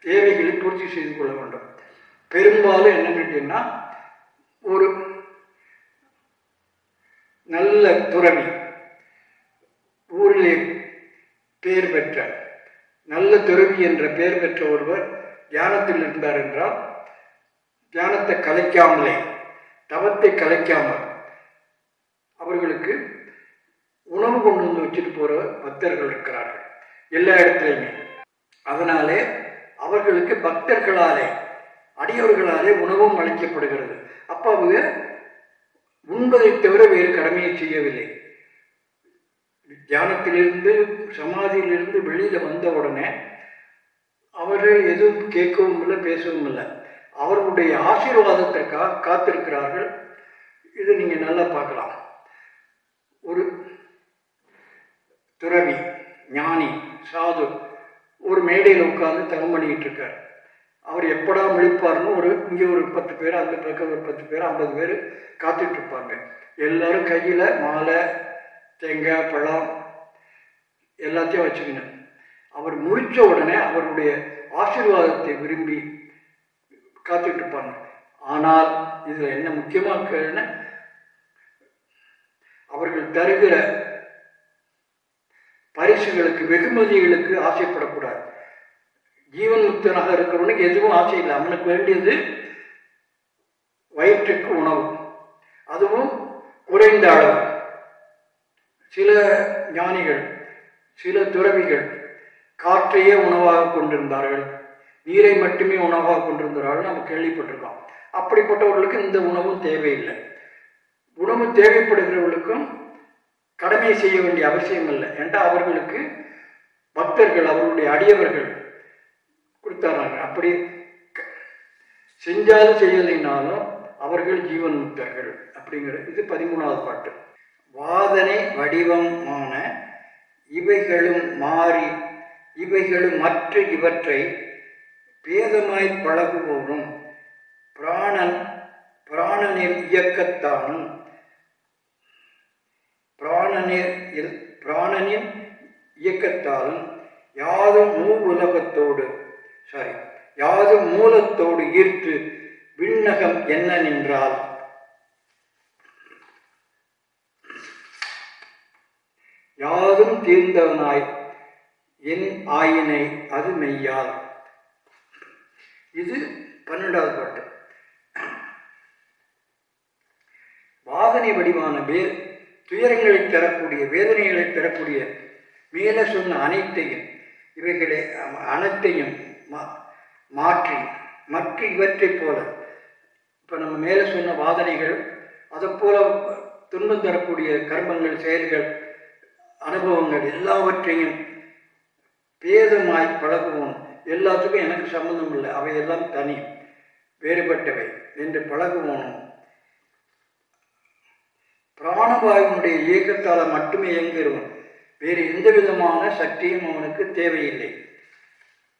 தேவைகளை பூர்த்தி செய்து கொள்ள வேண்டும். பெரும்பாலும் என்ன கேட்டீங்கன்னா ஒரு நல்ல துறவி ஊரிலே பெயர் பெற்ற நல்ல துறவி என்ற பெயர் பெற்ற ஒருவர் தியானத்தில் இருந்தார் என்றால் தியானத்தை கலைக்காமலே தவத்தை கலைக்காமல் அவர்களுக்கு உணவு கொண்டு வந்து வச்சுட்டு போகிற பக்தர்கள் இருக்கிறார்கள். எல்லா இடத்துலையுமே. அதனாலே அவர்களுக்கு பக்தர்களாலே அடியவர்களாலே உணவும் அளிக்கப்படுகிறது. அப்போ அவங்க உண்பதை தவிர வேறு கடமையை செய்யவில்லை. தியானத்திலிருந்து சமாதியிலிருந்து வெளியில் வந்த உடனே அவர்கள் எதுவும் கேட்கவும் இல்லை பேசவும் இல்லை. அவர்களுடைய ஆசீர்வாதத்திற்காக காத்திருக்கிறார்கள். இது நீங்கள் நல்லா பார்க்கலாம். ஒரு துறவி ஞானி சாது ஒரு மேடையில் உட்காந்து தவம் பண்ணிக்கிட்டு இருக்கார் அவர் எப்படா முழிப்பார்னு ஒரு இங்கே ஒரு பத்து பேர் அந்த பக்கம் ஒரு பத்து பேர் ஐம்பது பேர் காத்துட்டு இருப்பாங்க எல்லாரும் கையில் மாலை தேங்காய் பழம் எல்லாத்தையும் வச்சுக்கணும் அவர் முடித்த உடனே அவருடைய ஆசீர்வாதத்தை விரும்பி காத்துட்டு இருப்பாங்க ஆனால் இதில் என்ன முக்கியமாக அவர்கள் தருகிற பரிசுகளுக்கு வெகுமதிகளுக்கு ஆசைப்படக்கூடாது. ஜீவன் முக்தனாக இருக்கிறவனுக்கு எதுவும் ஆசை இல்லை. அவனுக்கு வேண்டியது வயிற்றுக்கு உணவு. அதுவும் குறைந்த அளவு. சில ஞானிகள் சில துறவிகள் காற்றையே உணவாக கொண்டிருந்தார்கள். நீரை மட்டுமே உணவாக கொண்டிருந்தார்கள் நம்ம கேள்விப்பட்டிருக்கோம். அப்படிப்பட்டவர்களுக்கு இந்த உணவும் தேவையில்லை. உணவு தேவைப்படுகிறவர்களுக்கும் கடமையை செய்ய வேண்டிய அவசியம் இல்லை. ஏன்டா அவர்களுக்கு பக்தர்கள் அவர்களுடைய அடியவர்கள் கொடுத்தாங்க அப்படி செஞ்சாலும் செய்யலைனாலும் அவர்கள் ஜீவன் முக்தர்கள் அப்படிங்கிறது இது பதிமூணாவது பாட்டு. வாதனை வடிவமான இவைகளும் மாறி இவைகளும் மற்ற இவற்றை பேதமாய் பழகுவோரும் பிராணன் பிராணனின் இயக்கத்தானும் பிராணனில் பிராணனின் இயக்கத்தாலும் யாதும் மூ உலகத்தோடு சாரி யாதும் மூலத்தோடு ஈர்த்து விண்ணகம் என்ன நின்றால்? யாதும் தீர்ந்தவனாய் என் ஆயினை அது மெய்யார் இது பன்னெண்டாவது பாட்டு. வாகனை வடிவான பேர் துயரங்களை தரக்கூடிய வேதனைகளை தரக்கூடிய மேலே சொன்ன அனைத்தையும் இவைகளை அனைத்தையும் மா- மாற்றி மற்ற இவற்றைப் போல இப்போ நம்ம மேலே சொன்ன வாதனைகள் அதைப் போல துன்பம் தரக்கூடிய கர்மங்கள் செயல்கள் அனுபவங்கள் எல்லாவற்றையும் பேதமாய் பழகுவோம். எல்லாத்துக்கும் எனக்கு சம்மந்தம் இல்லை. அவையெல்லாம் தனி வேறுபட்டவை என்று பழகுவோனும் பிராணவாயுனுடைய இயக்கத்தால் மட்டுமே இயங்குகிறவன். வேறு எந்த விதமான சக்தியும் அவனுக்கு தேவையில்லை.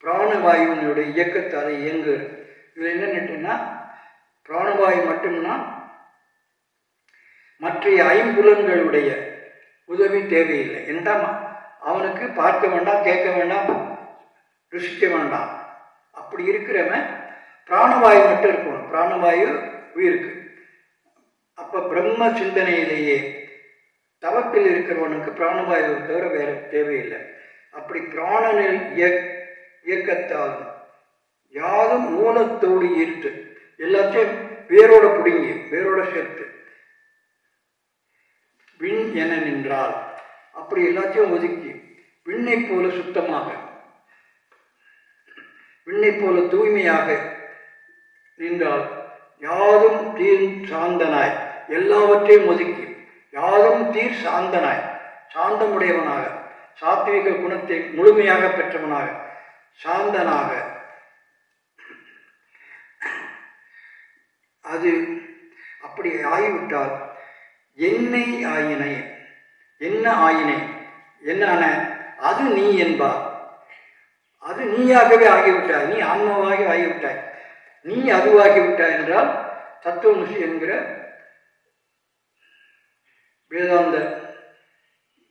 பிராணவாயுனுடைய இயக்கத்தால் இயங்கு இதில் என்னன்னுட்டுன்னா பிராணவாயு மட்டும்னா மற்ற ஐம்புலன்களுடைய உதவி தேவையில்லை. என்றால் அவனுக்கு பார்க்க வேண்டாம் கேட்க வேண்டாம் ருசிக்க வேண்டாம். அப்படி இருக்கிறவன் பிராணவாயு மட்டும் இருக்கணும். பிராணவாயு உயிருக்கு. அப்போ பிரம்ம சிந்தனையிலேயே தவப்பில் இருக்கிறவனுக்கு பிராணவாயு தவிர வேற தேவையில்லை. அப்படி பிராணனில் இயக் இயக்கத்தால் யாரும் மூலத்தோடு ஈர்த்து எல்லாத்தையும் வேரோட பிடுங்கி வேரோட சேர்த்து. விண் என நின்றால் அப்படி எல்லாத்தையும் ஒதுக்கி விண்ணை போல சுத்தமாக விண்ணை போல தூய்மையாக நின்றால் யாரும் தீர் சாந்தனாய். எல்லாவற்றையும் ஒதுக்கி யாரும் தீர் சாந்தனாய் சாந்தமுடையவனாக சாத்விக குணத்தை முழுமையாக பெற்றவனாக சாந்தனாக. அது அப்படி ஆகிவிட்டால் என்னை ஆயினை என்ன ஆயினை என்ன அது நீ என்பா. அது நீயாகவே ஆகிவிட்டாய் நீ ஆன்மாவாகி ஆகிவிட்டாய். நீ அதுவாகிவிட்டாய் என்றால் தத்துவமுசி என்கிற வேதாந்த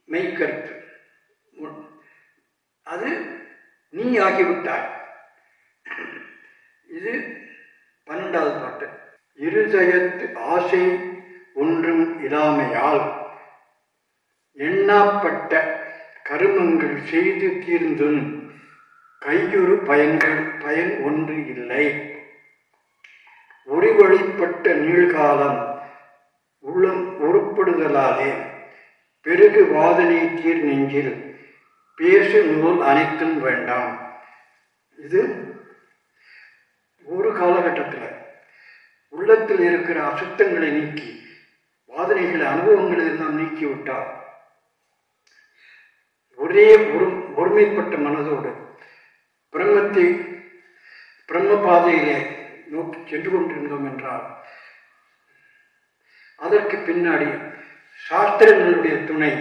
மெய்க்கருத்து. அது நீ ஆகிவிட்டாய். இது பன்னெண்டாவது பாட்டு. இருதயத்து ஆசை ஒன்றும் இராமையால் எண்ணாப்பட்ட கருமங்கள் செய்து தீர்ந்தும் கையுறு பயன்கள் பயன் ஒன்று இல்லை. ஒருவழிப்பட்ட நீழ்காலம் உள்ளம் உருப்படுதலாலே பெருகு வாதனை தீர் நெஞ்சில் பேசு நூல் அனைத்தும் வேண்டாம். இது ஒரு காலகட்டத்தில் உள்ளத்தில் இருக்கிற அசுத்தங்களை நீக்கி வாதனைகளை அனுபவங்களை எல்லாம் நீக்கி விட்டார் ஒரே ஒரு ஒருமைப்பட்ட மனதோடு பிரம்மத்தை பிரம்ம பாதையிலே நோக்கி சென்று கொண்டிருந்தோம் என்றால் அதற்கு பின்னாடி சாஸ்திரங்களுடைய துணை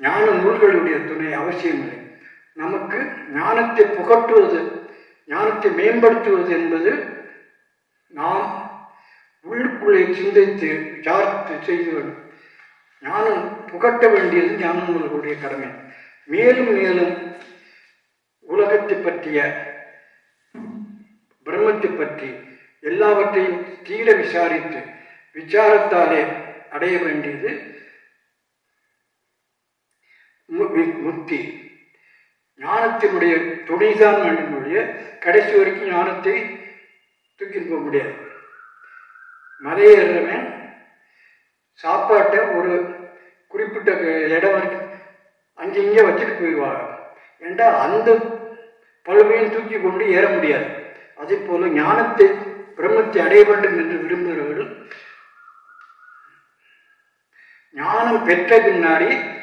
ஞான நூல்களுடைய துணை அவசியமில்லை. நமக்கு ஞானத்தை புகட்டுவது ஞானத்தை மேம்படுத்துவது என்பது நாம் உள்ளுக்குள்ளே சிந்தித்து விசாரித்து செய்து வேண்டும். ஞானம் புகட்ட வேண்டியது ஞான நூல்களுடைய கடமை. மேலும் மேலும் உலகத்தை பற்றிய பிரம்மத்தை பற்றி எல்லாவற்றையும் தீர விசாரித்து விசாரத்தாலே அடைய வேண்டியது முக்தி. ஞானத்தினுடைய துணைதான் வேண்டும் ஒழிய கடைசி வரைக்கும் ஞானத்தை தூக்கிட்டு போக முடியாது. மலையேறவன் சாப்பாட்டை ஒரு குறிப்பிட்ட இடம் வரைக்கும் அங்கே வச்சுட்டு போயிடுவாங்க ஏண்டா அந்த பழுவையும் தூக்கி கொண்டு ஏற முடியாது. அதே போல ஞானத்தை பிரம்மத்தை அடைய வேண்டும் என்று விரும்புகிறவர்கள் ஞானம் பெற்ற பின்னாடி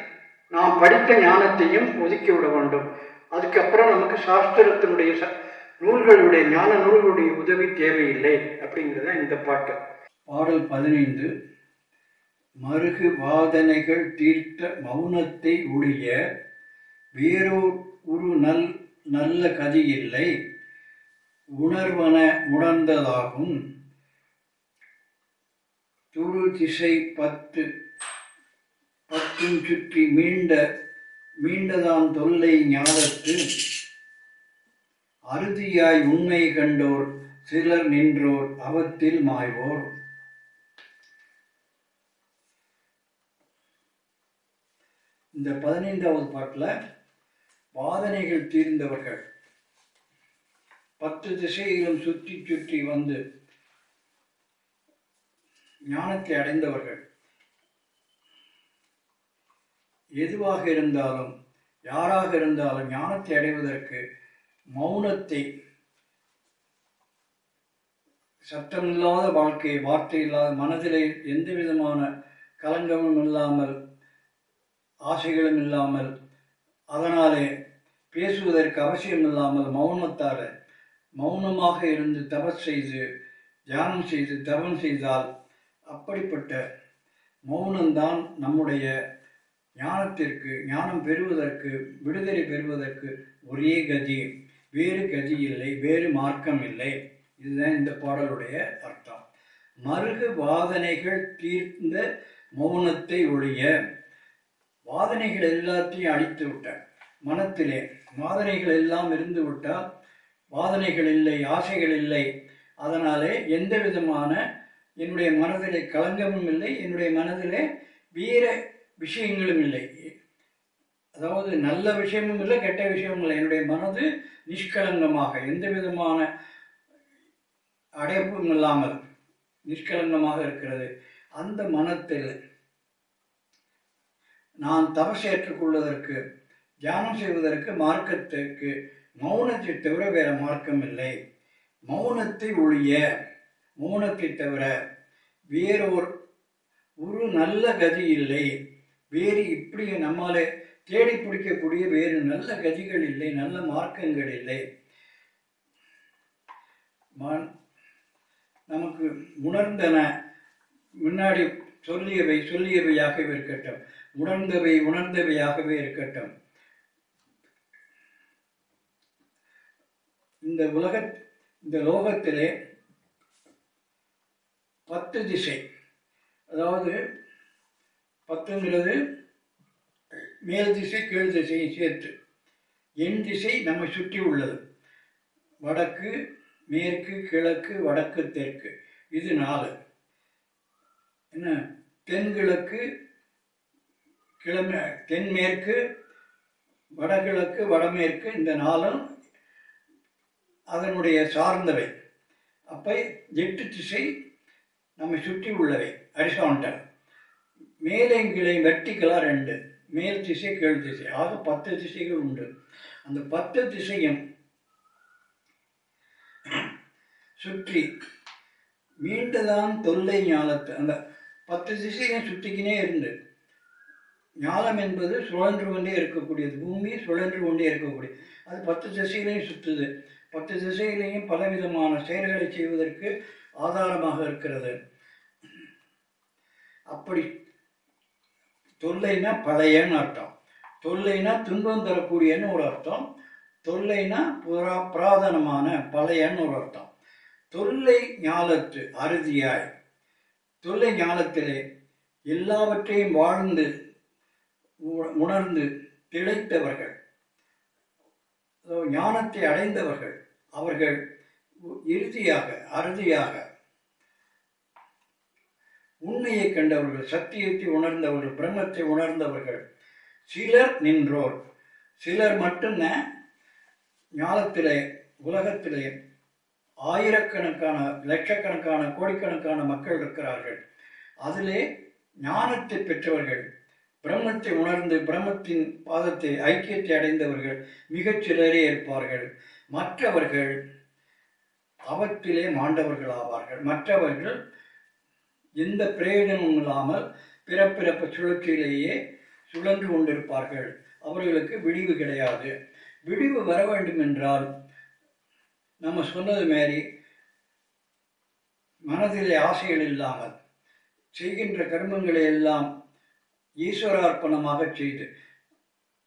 நாம் படித்த ஞானத்தையும் ஒதுக்கி விட வேண்டும். அதுக்கப்புறம் நமக்கு சாஸ்திரத்தினுடைய ச- நூல்களுடைய ஞான நூல்களுடைய உதவி தேவையில்லை அப்படிங்கிறது இந்த பாட்டு. பாடல் பதினைந்து. மருகு வாதனைகள் தீர்த்த மௌனத்தை ஒழிய வேறோர் ஒரு நல் நல்ல கதி இல்லை. உணர்வன உணர்ந்ததாகும். துரு திசை பத்து பத்தும் சுற்றி மீண்ட மீண்டதான் தொல்லை ஞானத்து அறுதியாய் உண்மை கண்டோர் சிலர் நின்றோர் அவத்தில் மாய்வோர். இந்த பதினைந்தாவது பாட்டில் வாதனைகள் தீர்ந்தவர்கள். பத்து திசையிலும் சுற்றி சுற்றி வந்து ஞானத்தை அடைந்தவர்கள். எதுவாக இருந்தாலும் யாராக இருந்தாலும் ஞானத்தை அடைவதற்கு மௌனத்தை சத்தமில்லாத வாழ்க்கை வார்த்தை இல்லாத மனதிலே எந்த விதமான கலங்கமும் இல்லாமல் ஆசைகளும் இல்லாமல் அதனாலே பேசுவதற்கு அவசியம் இல்லாமல் மௌனத்தால் மௌனமாக இருந்து தபஸ் செய்து தியானம் செய்து தவம் செய்தால் அப்படிப்பட்ட மௌனம்தான் நம்முடைய ஞானத்திற்கு ஞானம் பெறுவதற்கு விடுதலை பெறுவதற்கு ஒரே கதி. வேறு கதி இல்லை வேறு மார்க்கம் இல்லை. இதுதான் இந்த பாடலுடைய அர்த்தம். மருகு வாதனைகள் தீர்ந்த மௌனத்தை ஒழிய வாதனைகள் எல்லாத்தையும் அழித்து விட்டார் மனத்திலே வாதனைகள் எல்லாம் இருந்து விட்டால் வாதனைகள் இல்லை ஆசைகள் இல்லை. அதனாலே எந்த விதமான என்னுடைய மனதிலே களங்கமும் இல்லை என்னுடைய மனதிலே வீர விஷயங்களும் இல்லை. அதாவது நல்ல விஷயமும் இல்லை கெட்ட விஷயமும் இல்லை. என்னுடைய மனது நிஷ்கலங்கமாக எந்த விதமான அடைப்பும் இல்லாமல் நிஷ்கலங்கமாக இருக்கிறது. அந்த மனத்தில் நான் தபஸ் ஏற்றுக்கொள்வதற்கு தியானம் செய்வதற்கு மார்க்கத்திற்கு மௌனத்தை தவிர வேற மார்க்கம் இல்லை. மௌனத்தை ஒழிய மௌனத்தை தவிர வேறொரு ஒரு நல்ல கதி இல்லை. வேறு இப்படி நம்மாலே தேடி பிடிக்கக்கூடிய வேறு நல்ல கதிகள் இல்லை நல்ல மார்க்கங்கள் இல்லை. நமக்கு உணர்ந்தன முன்னாடி சொல்லியவை சொல்லியவையாகவே இருக்கட்டும். உணர்ந்தவை உணர்ந்தவையாகவே இருக்கட்டும். இந்த உலக இந்த லோகத்திலே பத்து திசை. அதாவது பத்துங்கிறது மேல் திசை கீழ் திசையை சேர்த்து. எண் திசை நம்மை சுற்றி உள்ளது. வடக்கு மேற்கு கிழக்கு வடக்கு தெற்கு. இது நாலு. என்ன? தென்கிழக்கு கிழமை தென்மேற்கு வடகிழக்கு வடமேற்கு இந்த நாளும் அதனுடைய சார்ந்தவை. அப்போ எட்டு திசை நம்மை சுற்றி உள்ளவை. அரிசாண்டல். மேலே கீழே வெர்டிக்கலாக ரெண்டு. மேல் திசை கீழ் திசை. ஆக பத்து திசைகள் உண்டு. அந்த பத்து திசையும் சுற்றி மீண்டுதான் தொல்லை ஞாலத்தை அந்த பத்து திசையும் சுற்றிக்கினே இருந்து. ஞாலம் என்பது சுழன்று கொண்டே இருக்கக்கூடியது. பூமி சுழன்று கொண்டே இருக்கக்கூடியது அது பத்து திசையிலையும் சுற்றுது பத்து திசையிலையும் பலவிதமான செயல்களை செய்வதற்கு ஆதாரமாக இருக்கிறது. அப்படி தொல்லைனா பழையன்னு அர்த்தம். தொல்லைனா துன்பம் தரக்கூடியன்னு ஒரு அர்த்தம். தொல்லைனா புரா புராதனமான பழையன்னு ஒரு அர்த்தம். தொல்லை ஞாலத்து அறுதியாய். தொல்லை ஞானத்திலே எல்லாவற்றையும் வாழ்ந்து உ- உணர்ந்து திளைத்தவர்கள். ஞானத்தை அடைந்தவர்கள். அவர்கள் இறுதியாக அறுதியாக உண்மையை கண்டவர்கள் சத்தியத்தை உணர்ந்தவர்கள் பிரம்மத்தை உணர்ந்தவர்கள் சிலர் நின்றோர். சிலர் மட்டுமே ஞானத்திலே உலகத்திலே ஆயிரக்கணக்கான லட்சக்கணக்கான கோடிக்கணக்கான மக்கள் இருக்கிறார்கள். அதிலே ஞானத்தை பெற்றவர்கள் பிரம்மத்தை உணர்ந்து பிரம்மத்தின் பாதத்தை ஐக்கியத்தை அடைந்தவர்கள் மிகச் சிலரே இருப்பார்கள். மற்றவர்கள் அவற்றிலே மாண்டவர்கள் ஆவார்கள் மற்றவர்கள் எந்த பிரயோஜனமும் இல்லாமல் பிறப்பிறப்பு சுழற்சியிலேயே சுழன்று கொண்டிருப்பார்கள். அவர்களுக்கு விடிவு கிடையாது. விடிவு வர வேண்டும் என்றால் நம்ம சொன்னது மாரி மனதிலே ஆசைகள் இல்லாமல் செய்கின்ற கர்மங்களை எல்லாம் ஈஸ்வரார்ப்பணமாக செய்து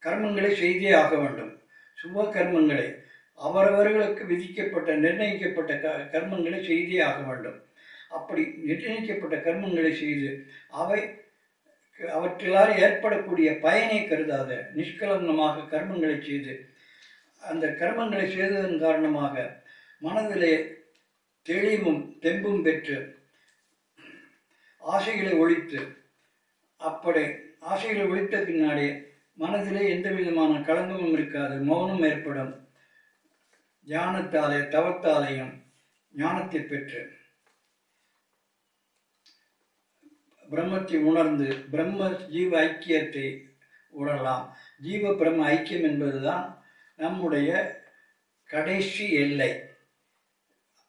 கர்மங்களை செய்தே ஆக வேண்டும். சுப கர்மங்களை அவரவர்களுக்கு விதிக்கப்பட்ட நிர்ணயிக்கப்பட்ட க கர்மங்களை செய்தே ஆக வேண்டும். அப்படி நிர்ணயிக்கப்பட்ட கர்மங்களை செய்து அவை அவற்றிலால் ஏற்படக்கூடிய பயனை கருதாத நிஷ்கலங்கமாக கர்மங்களை செய்து அந்த கர்மங்களை செய்ததன் காரணமாக மனதிலே தெளிவும் தெம்பும் பெற்று ஆசைகளை ஒழித்து அப்படி ஆசைகளை ஒழித்த பின்னாடி மனதிலே எந்த விதமான களங்கமும் இருக்காது மௌனம் ஏற்படும். ஞானத்தாலே தவத்தாலேயும் ஞானத்தை பெற்று பிரம்மத்தை உணர்ந்து பிரம்ம ஜீவ ஐக்கியத்தை உணரலாம். ஜீவ பிரம்ம ஐக்கியம் என்பதுதான் நம்முடைய கடைசி எல்லை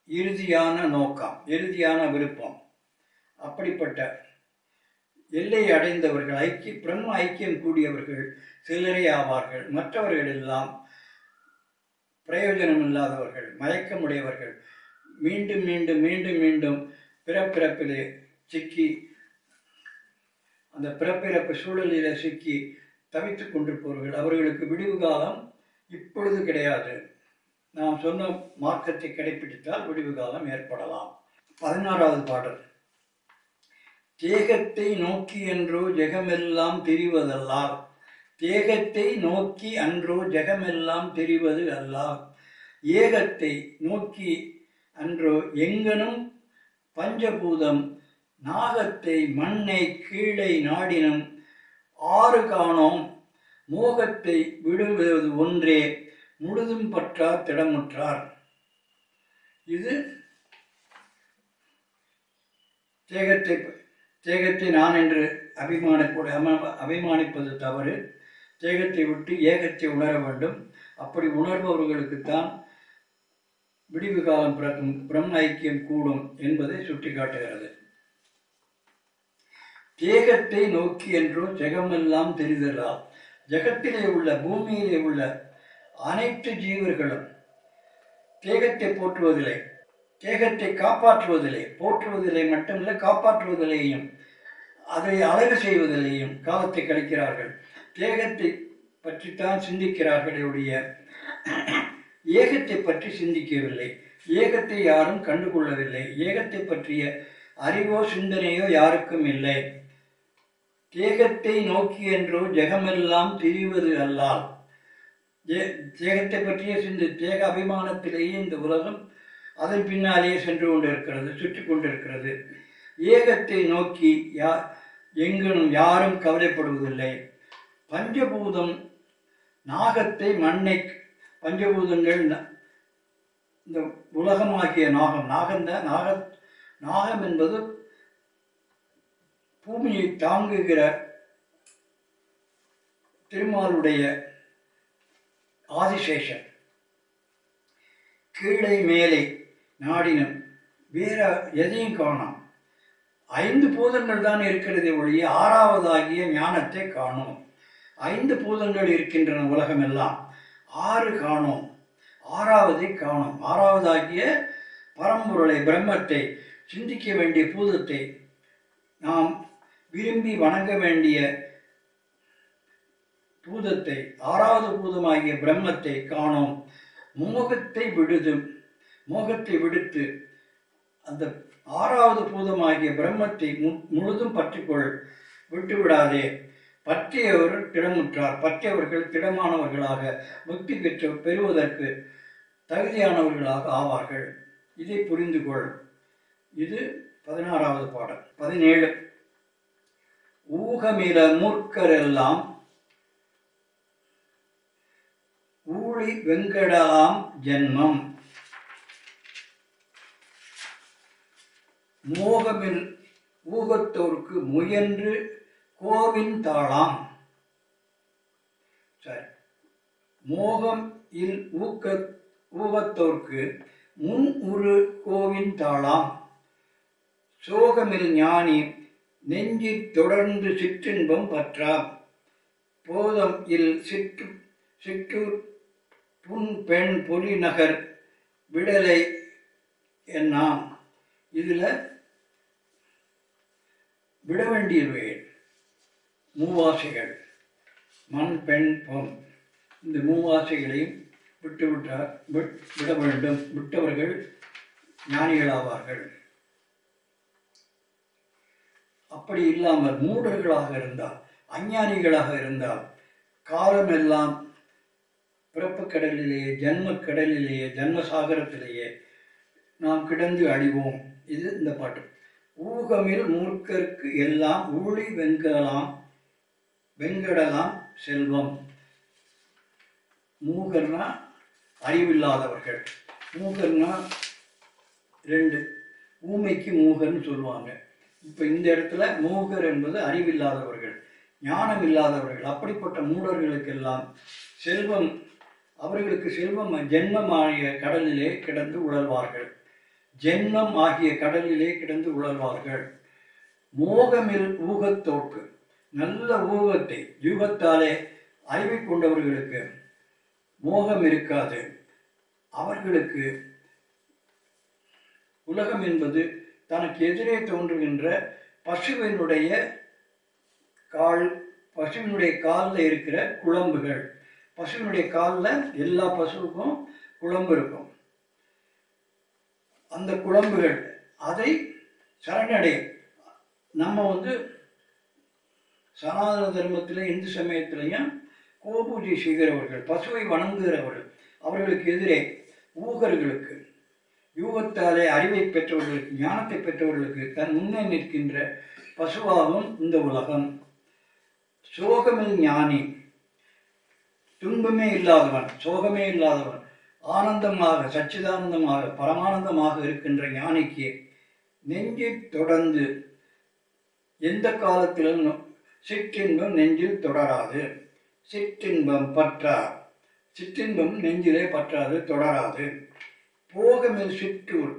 இறுதியான நோக்கம் இறுதியான விருப்பம். அப்படிப்பட்ட எல்லை அடைந்தவர்கள் ஐக்கிய பிரம்ம ஐக்கியம் கூடியவர்கள் சிலரே ஆவார்கள். மற்றவர்கள் எல்லாம் பிரயோஜனம் இல்லாதவர்கள் மயக்கமுடையவர்கள். மீண்டும் மீண்டும் மீண்டும் மீண்டும் பிறப்பிறப்பிலே சிக்கி அந்த பிறப்பிறப்பு சூழலில் சிக்கி தவித்துக் கொண்டிருப்பவர்கள் அவர்களுக்கு விடிவு காலம் இப்பொழுது கிடையாது. நாம் சொன்ன மார்க்கத்தை கடைபிடித்தால் விடிவு காலம் ஏற்படலாம். பதினாறாவது பாடல். தேகத்தை நோக்கி என்றோ ஜெகமெல்லாம் தெரிவதல்லார் தேகத்தை நோக்கி அன்றோ ஜெகமெல்லாம் தெரிவது அல்லார். ஏகத்தை நோக்கி அன்றோ எங்கனும் பஞ்சபூதம் நாகத்தை மண்ணை கீழே நாடினும் ஆறு காணோம். மோகத்தை விடுவது ஒன்றே. முழுதும் பற்றா திடமுற்றார். இது தேகத்தை தேகத்தை நான் என்று அபிமானப்படு அம- அபிமானிப்பது தவறு. தேகத்தை விட்டு ஏகத்தை உணர வேண்டும். அப்படி உணர்பவர்களுக்குத்தான் விடிவு காலம் பிறக்கும். பிரம்ம ஐக்கியம் கூடும் என்பதை சுட்டிக்காட்டுகிறது. தேகத்தை நோக்கி என்றோ ஜெகமெல்லாம் தெரிதலா? ஜெகத்திலே உள்ள பூமியிலே உள்ள அனைத்து ஜீவர்களும் தேகத்தை போற்றுவதில்லை தேகத்தை காப்பாற்றுவதில்லை. போற்றுவதில்லை மட்டுமல்ல காப்பாற்றுவதிலேயும் அதை அழகு செய்வதிலேயும் காலத்தை கழிக்கிறார்கள். தேகத்தை பற்றித்தான் சிந்திக்கிறார்கள் ஒழிய ஏகத்தை பற்றி சிந்திக்கவில்லை. ஏகத்தை யாரும் கண்டுகொள்ளவில்லை. ஏகத்தை பற்றிய அறிவோ சிந்தனையோ யாருக்கும் இல்லை. தேகத்தை நோக்கி என்றோ ஜெகமெல்லாம் தெரிவது அல்லால். தேகத்தை பற்றிய சிந்தி தேக அபிமானத்திலேயே இந்த உலகம் அதன் பின்னாலேயே சென்று கொண்டிருக்கிறது சுற்றி கொண்டிருக்கிறது. ஏகத்தை நோக்கி யா எங்கனும் யாரும் கவலைப்படுவதில்லை. பஞ்சபூதம் நாகத்தை மண்ணை பஞ்சபூதங்கள் ந- இந்த உலகமாகிய நாகம் நாகந்த நாக நாகம் என்பது பூமியை தாங்குகிற திருமாலுடைய ஆதிசேஷன். கீழே மேலே நாடினும் வேற எதையும் காணோம். ஐந்து பூதங்கள் தான் இருக்கிறதே ஒழிய ஆறாவதாகிய ஞானத்தை காணோம். ஐந்து பூதங்கள் இருக்கின்றன உலகமெல்லாம். ஆறு காணோம். ஆறாவதை காணும். ஆறாவதாகிய பரம்பொருளை பிரம்மத்தை சிந்திக்க வேண்டிய பூதத்தை நாம் விரும்பி வணங்க வேண்டிய பூதத்தை ஆறாவது பூதமாகிய பிரம்மத்தை காணோம். மோகத்தை விடுது மோகத்தை விடுத்து அந்த ஆறாவது பூதமாகிய பிரம்மத்தை மு- முழுதும் பற்றிக்கொள் விட்டு விடாதே பற்றியவர் திடமுற்றார் பற்றியவர்கள் திடமானவர்களாக முக்தி பெற்று பெறுவதற்கு தகுதியானவர்களாக ஆவார்கள். இதை புரிந்து கொள் இது பதினாறாவது பாடல் பதினேழு. ஊகமில மூர்க்கரெல்லாம் ஊழி வெங்கடாம் ஜென்மம். மோகமில் ஊகத்தோர்க்கு முயன்று கோவின் தாளாம். சரி. மோகம் இல் ஊக்க ஊகத்தோர்க்கு முன் உரு கோவின் தாளாம். சோகமில் ஞானி நெஞ்சில் தொடர்ந்து சிற்றின்பம் பற்றாம். போதம் இல் சிற்று சிற்றூர் புன் பெண் பொலி நகர் விடலை என்னாம். இதில் விட வேண்டியவை மூவாசைகள் மண் பெண் பொன். இந்த மூவாசைகளையும் விட்டுவிட்டார் விட்- விட வேண்டும். விட்டவர்கள் ஞானிகளாவார்கள். அப்படி இல்லாமல் மூடர்களாக இருந்தால் அஞ்ஞானிகளாக இருந்தால் காலமெல்லாம் பிறப்பு கடலிலேயே ஜென்ம கடலிலேயே ஜன்ம சாகரத்திலேயே நாம் கிடந்து அழிவோம். இது இந்த பாட்டு. ஊகமில் மூர்க்கருக்கு எல்லாம் ஊழி வெங்கலாம் வெங்கடலாம் செல்வம். மூகர்னா அறிவில்லாதவர்கள். மூகர்னா ரெண்டு. ஊமைக்கு மூகர்னு சொல்லுவாங்க. இப்போ இந்த இடத்துல மூகர் என்பது அறிவில்லாதவர்கள் ஞானம் இல்லாதவர்கள் அப்படிப்பட்ட மூடர்களுக்கெல்லாம் செல்வம் அவர்களுக்கு செல்வம் ஜென்மம் ஆகிய கடலிலே கிடந்து உழல்வார்கள். ஜென்மம் ஆகிய கடலிலே கிடந்து உழல்வார்கள். மோகமில் ஊகத்தோப்பு நல்ல ஊகத்தை யூகத்தாலே அறிவை கொண்டவர்களுக்கு மோகம் இருக்காது. அவர்களுக்கு உலகம் என்பது தனக்கு எதிரே தோன்றுகின்ற பசுவினுடைய கால் பசுவினுடைய காலில் இருக்கிற குழம்புகள். பசுவினுடைய காலில் எல்லா பசுவுக்கும் குழம்பு இருக்கும். அந்த குழம்புகள் அதை சரணடை. நம்ம வந்து சனாதன தர்மத்தில் இந்து சமயத்திலையும் கோபூஜை செய்கிறவர்கள் பசுவை வணங்குகிறவர்கள் அவர்களுக்கு எதிரே ஊகர்களுக்கு. யூகத்தாலே அறிவை பெற்றவர்களுக்கு ஞானத்தை பெற்றவர்களுக்கு தன் முன்னே நிற்கின்ற பசுவாகும் இந்த உலகம். சோகமில் ஞானி துன்பமே இல்லாதவன் சோகமே இல்லாதவன் ஆனந்தமாக சச்சிதானந்தமாக பரமானந்தமாக இருக்கின்ற ஞானிக்கு நெஞ்சில் தொடர்ந்து எந்த காலத்திலும் சிற்றின்பம் நெஞ்சில் தொடராது. சிற்றின்பம் பற்றா சிற்றின்பம் நெஞ்சிலே பற்றாது தொடராது. போகமில் சிற்றூர்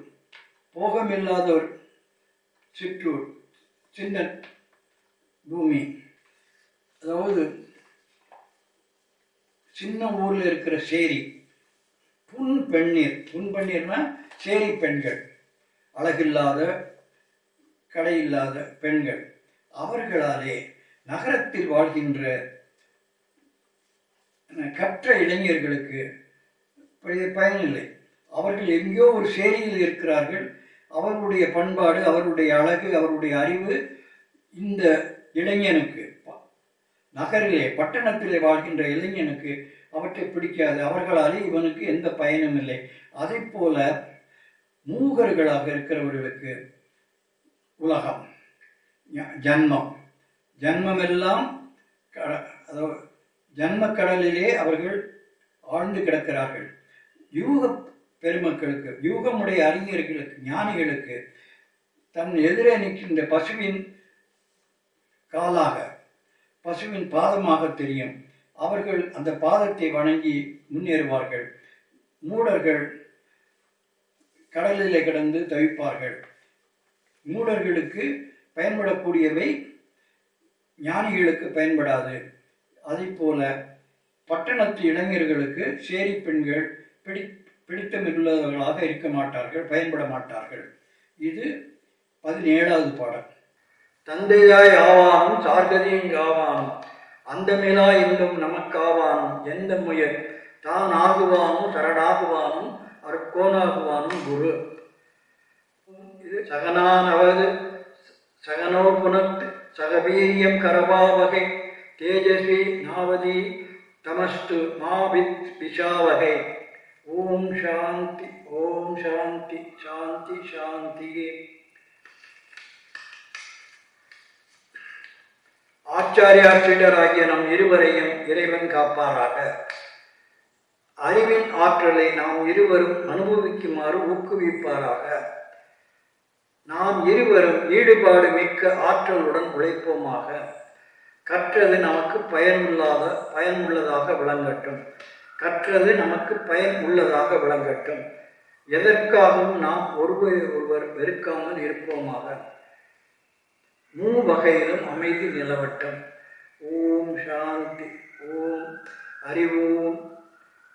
போகமில்லாதவர் சிற்றூர் சின்ன பூமி. அதாவது சின்ன ஊரில் இருக்கிற சேரி புன் பெண்ணீர். புன் பெண்ணீர்னா சேரி பெண்கள். அழகில்லாத கடை இல்லாத பெண்கள். அவர்களாலே நகரத்தில் வாழ்கின்ற கற்ற இளைஞர்களுக்கு பயனில்லை. அவர்கள் எங்கேயோ ஒரு சேரியில் இருக்கிறார்கள். அவர்களுடைய பண்பாடு அவருடைய அழகு அவருடைய அறிவு இந்த இளைஞனுக்கு நகரிலே பட்டணத்திலே வாழ்கின்ற இளைஞனுக்கு அவற்றை பிடிக்காது. அவர்களாலே இவனுக்கு எந்த பயனும் இல்லை. அதை போல மூகர்களாக இருக்கிறவர்களுக்கு உலகம் ஜன்மம். ஜன்மமெல்லாம் கட அதாவது ஜன்ம கடலிலே அவர்கள் ஆழ்ந்து கிடக்கிறார்கள். யூக பெருமக்களுக்கு யூகமுடைய அறிஞர்களுக்கு ஞானிகளுக்கு தன் எதிரே நிற்கின்ற பசுவின் காலாக பசுவின் பாதமாக தெரியும். அவர்கள் அந்த பாதத்தை வணங்கி முன்னேறுவார்கள். மூடர்கள் கடலிலே கிடந்து தவிப்பார்கள். மூடர்களுக்கு பயன்படக்கூடியவை ஞானிகளுக்கு பயன்படாது. அதே போல பட்டணத்து இளைஞர்களுக்கு சேரி பெண்கள் பிடி பிடித்தமில்லாதவர்களாக இருக்க மாட்டார்கள் பயன்பட மாட்டார்கள். இது பதினேழாவது பாடல். தந்தையாய் ஆவானும் சார்கதியும் ஆவானும் அந்தமிலா இன்பம் நமக்காவானும் எந்த முயல்? தான் ஆகுவானும் சரணாகுவானும் அருக்கோனாகுவானும் குரு. இது சகனானவது சகனோ புனத் சகவீரியம் கரபாவகை தேஜஸ்வி நாவதி தமஸ்து மாபித் விஷாவகை ஓம் சாந்தி ஓம் சாந்தி சாந்தி சாந்தியே ஆச்சாரியா சீடராகிய நம் இருவரையும் இறைவன் காப்பாராக. அறிவின் ஆற்றலை நாம் இருவரும் அனுபவிக்குமாறு ஊக்குவிப்பாராக. நாம் இருவரும் ஈடுபாடு மிக்க ஆற்றலுடன் உழைப்போமாக. கற்றது நமக்கு பயனுள்ளாத பயனுள்ளதாக விளங்கட்டும். கற்றது நமக்கு பயன் உள்ளதாக விளங்கட்டும். எதற்காகவும் நாம் ஒருவரை ஒருவர் வெறுக்காமல் இருப்போமாக. மூ வகையிலும் அமைதி நிலவட்டும். ஓம் சாந்தி ஓம் அறிவோம்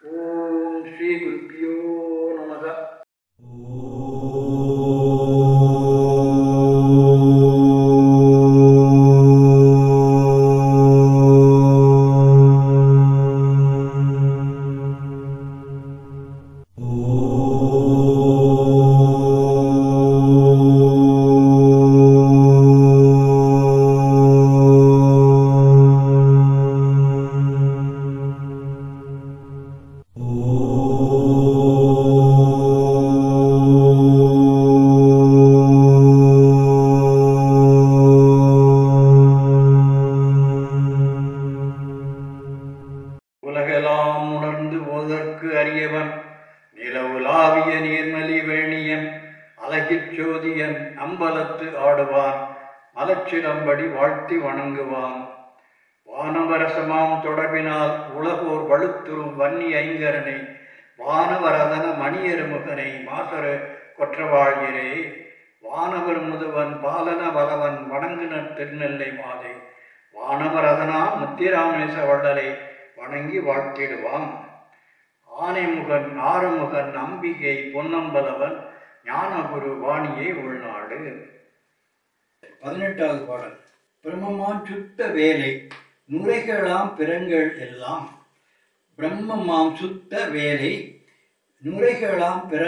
ஓம் ஸ்ரீ குருப்பியோ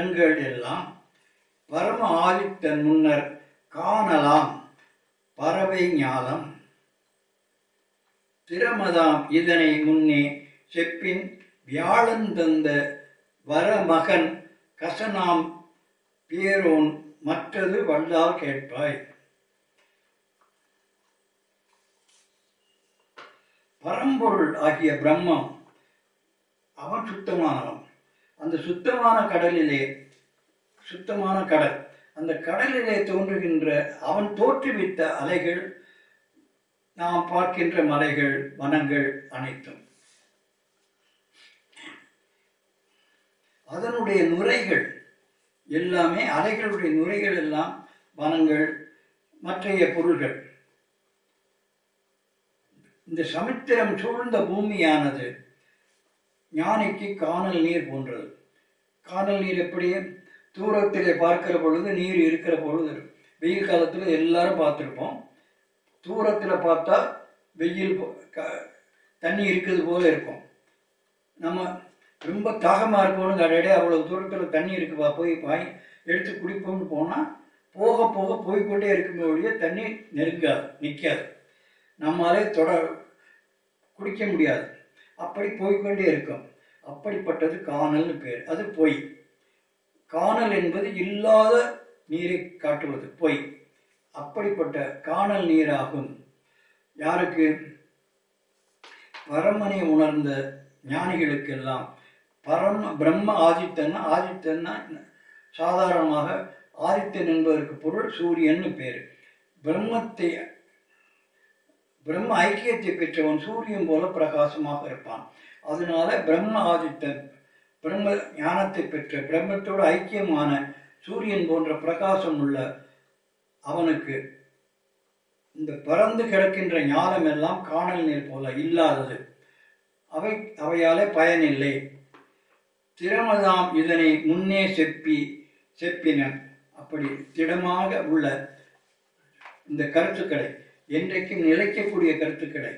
நுரைகளாம் எல்லாம் பரம ஆதித்தன் முன்னர் காணலாம். பறவை ஞாலம். திறமதாம் இதனை முன்னே செப்பின் வியாழன் தந்த வரமகன் கசனாம் பேரோன் மற்றது வல்லால் கேட்பாய். பரம்பொருள் ஆகிய பிரம்மம் அவன் சுத்தமானவன். அந்த சுத்தமான கடலிலே சுத்தமான கடல் அந்த கடலிலே தோன்றுகின்ற அவன் தோற்றுவித்த அலைகள் நாம் பார்க்கின்ற மலைகள் வனங்கள் அனைத்தும். அதனுடைய நுரைகள் எல்லாமே அலைகளுடைய நுரைகள் எல்லாம் வனங்கள் மற்றைய பொருள்கள். இந்த சமுத்திரம் சூழ்ந்த பூமியானது ஞானிக்கு காணல் நீர் போன்றது. காணல் நீர் எப்படி? தூரத்திலே பார்க்கிற பொழுது நீர் இருக்கிற பொழுது. வெயில் காலத்தில் எல்லாரும் பார்த்துருப்போம். தூரத்தில் பார்த்தா வெயில் க- தண்ணி இருக்கிறது போல இருக்கும். நம்ம ரொம்ப தாகமாக இருக்கணும் கடையிலே அவ்வளோ தூரத்தில் தண்ணி இருக்குப்பா போய் வாய் எடுத்து குடிப்போம்னு போனால் போக போக போய்க்கொண்டே இருக்குமே ஒழிய தண்ணி நெருங்காது நிற்காது நம்மளாலே தொட குடிக்க முடியாது. அப்படி போய்க்கொண்டே இருக்கும். அப்படிப்பட்டது காணல்னு பேர். அது பொய். காணல் என்பது இல்லாத நீரை காட்டுவது பொய். அப்படிப்பட்ட காணல் நீராகும். யாருக்கு? பரமனை உணர்ந்த ஞானிகளுக்கெல்லாம். பரம பிரம்ம ஆதித்தன்னா ஆதித்தன்னா சாதாரணமாக ஆதித்தன் என்பதற்கு பொருள் சூரியன்னு பேர். பிரம்மத்தை பிரம்ம ஐக்கியத்தை பெற்றவன் சூரியன் போல பிரகாசமாக இருப்பான். அதனால பிரம்ம ஆதித்தன் பிரம்ம ஞானத்தை பெற்ற பிரம்மத்தோடு ஐக்கியமான சூரியன் போன்ற பிரகாசம் உள்ள அவனுக்கு இந்த பறந்து கிடக்கின்ற ஞானம் எல்லாம் காணல் நீர் போல இல்லாதது. அவை அவையாலே பயனில்லை. திறமதாம் இதனை முன்னே செப்பி செப்பினன். அப்படி திடமாக உள்ள இந்த கருத்துக்களை என்றைக்கும் நிலைக்கக்கூடிய கருத்துக்களை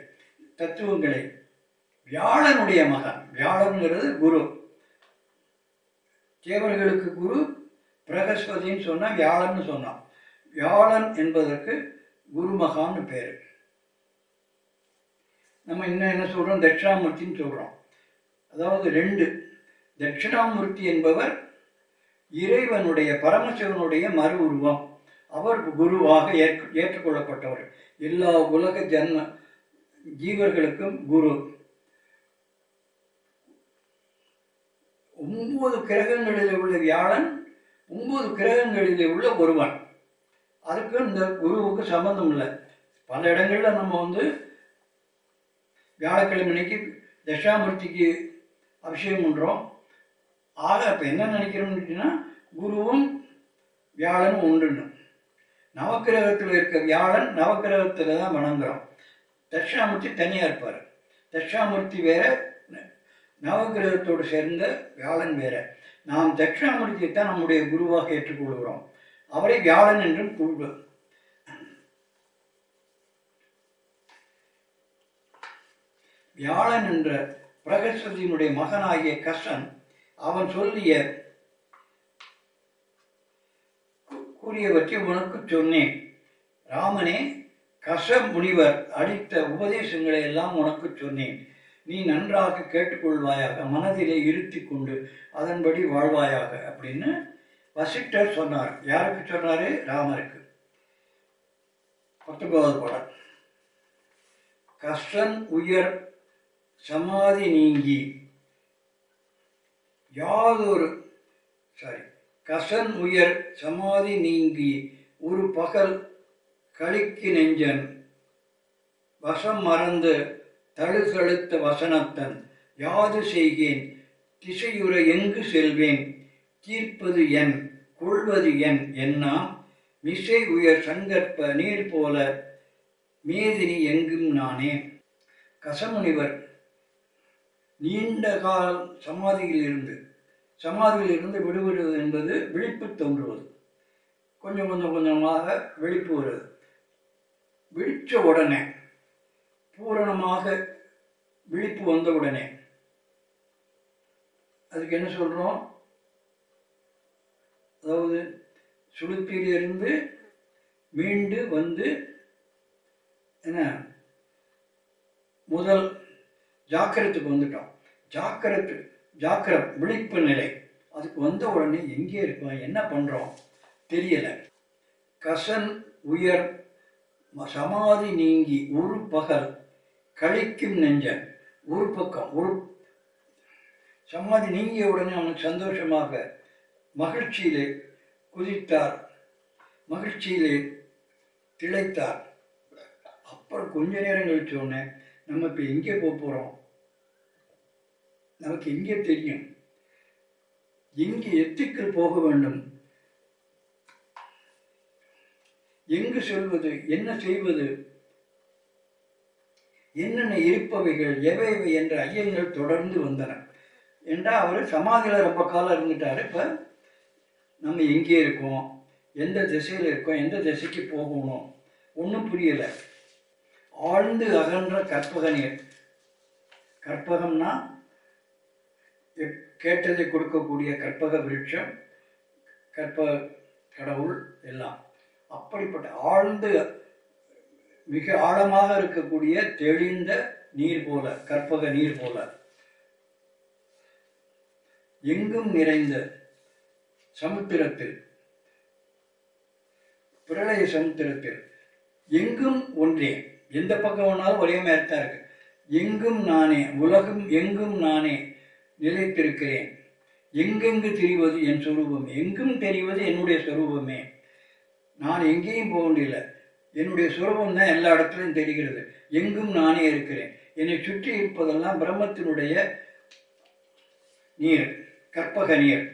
தத்துவங்களை வியாழனுடைய மகன் வியாழனுங்கிறது குரு. தேவர்களுக்கு குரு பிரகஸ்பதின்னு சொன்னால் வியாழன்னு சொன்னான். வியாழன் என்பதற்கு குருமகான்னு பேர். நம்ம இன்னும் என்ன சொல்கிறோம் தட்சிணாமூர்த்தின்னு சொல்கிறோம் அதாவது ரெண்டு. தட்சிணாமூர்த்தி என்பவர் இறைவனுடைய பரமசிவனுடைய மறு உருவம். அவர் குருவாக ஏற்க ஏற்றுக்கொள்ளப்பட்டவர் எல்லா உலக ஜன்ம ஜீவர்களுக்கும் குரு. ஒன்பது கிரகங்களில் உள்ள வியாழன் ஒன்பது கிரகங்களில் உள்ள ஒருவன். அதுக்கு இந்த குருவுக்கு சம்பந்தம் இல்லை. பல இடங்களில் நம்ம வந்து வியாழக்கிழமைக்கு அன்னைக்கு தட்சாமூர்த்திக்கு அபிஷேகம் பண்ணுறோம் ஆக இப்போ என்ன நினைக்கிறோம்னு கேட்டீங்கன்னா குருவும் வியாழனும் ஒன்றுன்னு நவக்கிரகத்தில் இருக்க வியாழன் நவக்கிரகத்தில் தான் வணங்குறோம் தட்சிணாமூர்த்தி தனியாக இருப்பார். தட்சிணாமூர்த்தி வேற நவக்கிரகத்தோடு சேர்ந்த வியாழன் வேற. நாம் தட்சிணாமூர்த்தியை தான் நம்முடைய குருவாக ஏற்றுக்கொள்கிறோம். அவரை வியாழன் என்றும் கூறுவோம் வியாழன் என்ற பிரகஸ்பதியினுடைய மகனாகிய கசன் அவன் சொல்லிய கூ- கூறியவற்றை உனக்கு சொன்னேன். ராமனே கச முனிவர் அளித்த உபதேசங்களை எல்லாம் உனக்கு சொன்னேன். நீ நன்றாக கேட்டுக்கொள்வாயாக மனதிலே இருத்தி கொண்டு அதன்படி வாழ்வாயாக அப்படின்னு வசிட்டர் சொன்னார். யாருக்கு சொன்னாரு? ராமருக்கு. பத்தொன்பதாவது படம் கஷ்டன் உயர் சமாதி நீங்கி யாதொரு சாரி கசன் உயர் சமாதி நீங்கி ஒரு பகல் களிக்கு நெஞ்சன். வசம் மறந்து தழுசழுத்த வசனத்தன் யாது செய்கேன்? திசையுற எங்கு செல்வேன்? தீர்ப்பது என் கொள்வது என் என்னா மிசை உயர் சங்கற்ப நீர் போல மேதினி எங்கும் நானே. கசமுனிவர் நீண்ட கால சமாதியில் இருந்து சமாதியில் இருந்து விடுபடுவது என்பது விழிப்பு தோன்றுவது. கொஞ்சம் கொஞ்சம் கொஞ்சமாக விழிப்பு வருது. விழிச்ச உடனே பூரணமாக விழிப்பு வந்த உடனே அதுக்கு என்ன சொல்கிறோம் அதாவது சுளுப்பிலிருந்து மீண்டு வந்து என்ன? முதல் ஜாக்கிரத்துக்கு வந்துட்டோம். ஜாக்கிரத்து ஜாக்கிரம் விழிப்பு நிலை. அதுக்கு வந்த உடனே எங்கே இருக்கோம் என்ன பண்ணுறோம் தெரியலை. கசன் உயர் சமாதி நீங்கி ஒரு பகல் கழிக்கும் நெஞ்சன் ஒரு பக்கம் ஒரு சமாதி நீங்கிய உடனே அவனுக்கு சந்தோஷமாக மகிழ்ச்சியிலே குதித்தார். மகிழ்ச்சியிலே திளைத்தார். அப்புறம் கொஞ்ச நேரம் கழிச்ச உடனே நம்ம இப்போ எங்கே போக போகிறோம் நமக்கு எங்கே தெரியும். எங்கே எத்திக்கில் போக வேண்டும்? எங்கு செல்வது? என்ன செய்வது? என்னென்ன இருப்பவைகள் எவை எவை என்ற ஐயங்கள் தொடர்ந்து வந்தன. என்றால் அவர் சமாதியில் ரொம்ப காலம் இருந்துட்டாரு. இப்போ நம்ம எங்கே இருக்கோம். எந்த திசையில் இருக்கோம்? எந்த திசைக்கு போகணும்? ஒன்றும் புரியலை. ஆழ்ந்து அகன்ற கற்பக நீர் கற்பகம்னா கேட்டதை கொடுக்கக்கூடிய கற்பக விருட்சம் கற்பக கடவுள் எல்லாம். அப்படிப்பட்ட ஆழ்ந்து மிக ஆழமாக இருக்கக்கூடிய தெளிந்த நீர் போல கற்பக நீர் போல. எங்கும் நிறைந்த சமுத்திரத்தில் பிரளய சமுத்திரத்தில் எங்கும் ஒன்றே எந்த பக்கம் வேணாலும் ஒரே மாதிரி தான் இருக்கு. எங்கும் நானே உலகம் எங்கும் நானே நிலைத்திருக்கிறேன். எங்கெங்கு தெரிவது என் சொரூபம்? எங்கும் தெரிவது என்னுடைய சொரூபமே? நான் எங்கேயும் போக முடியல. என்னுடைய சுரூபம் தான் எல்லா இடத்துலையும் தெரிகிறது. எங்கும் நானே இருக்கிறேன். என்னை சுற்றி இருப்பதெல்லாம் பிரம்மத்தினுடைய நீர் கற்பக நீர்.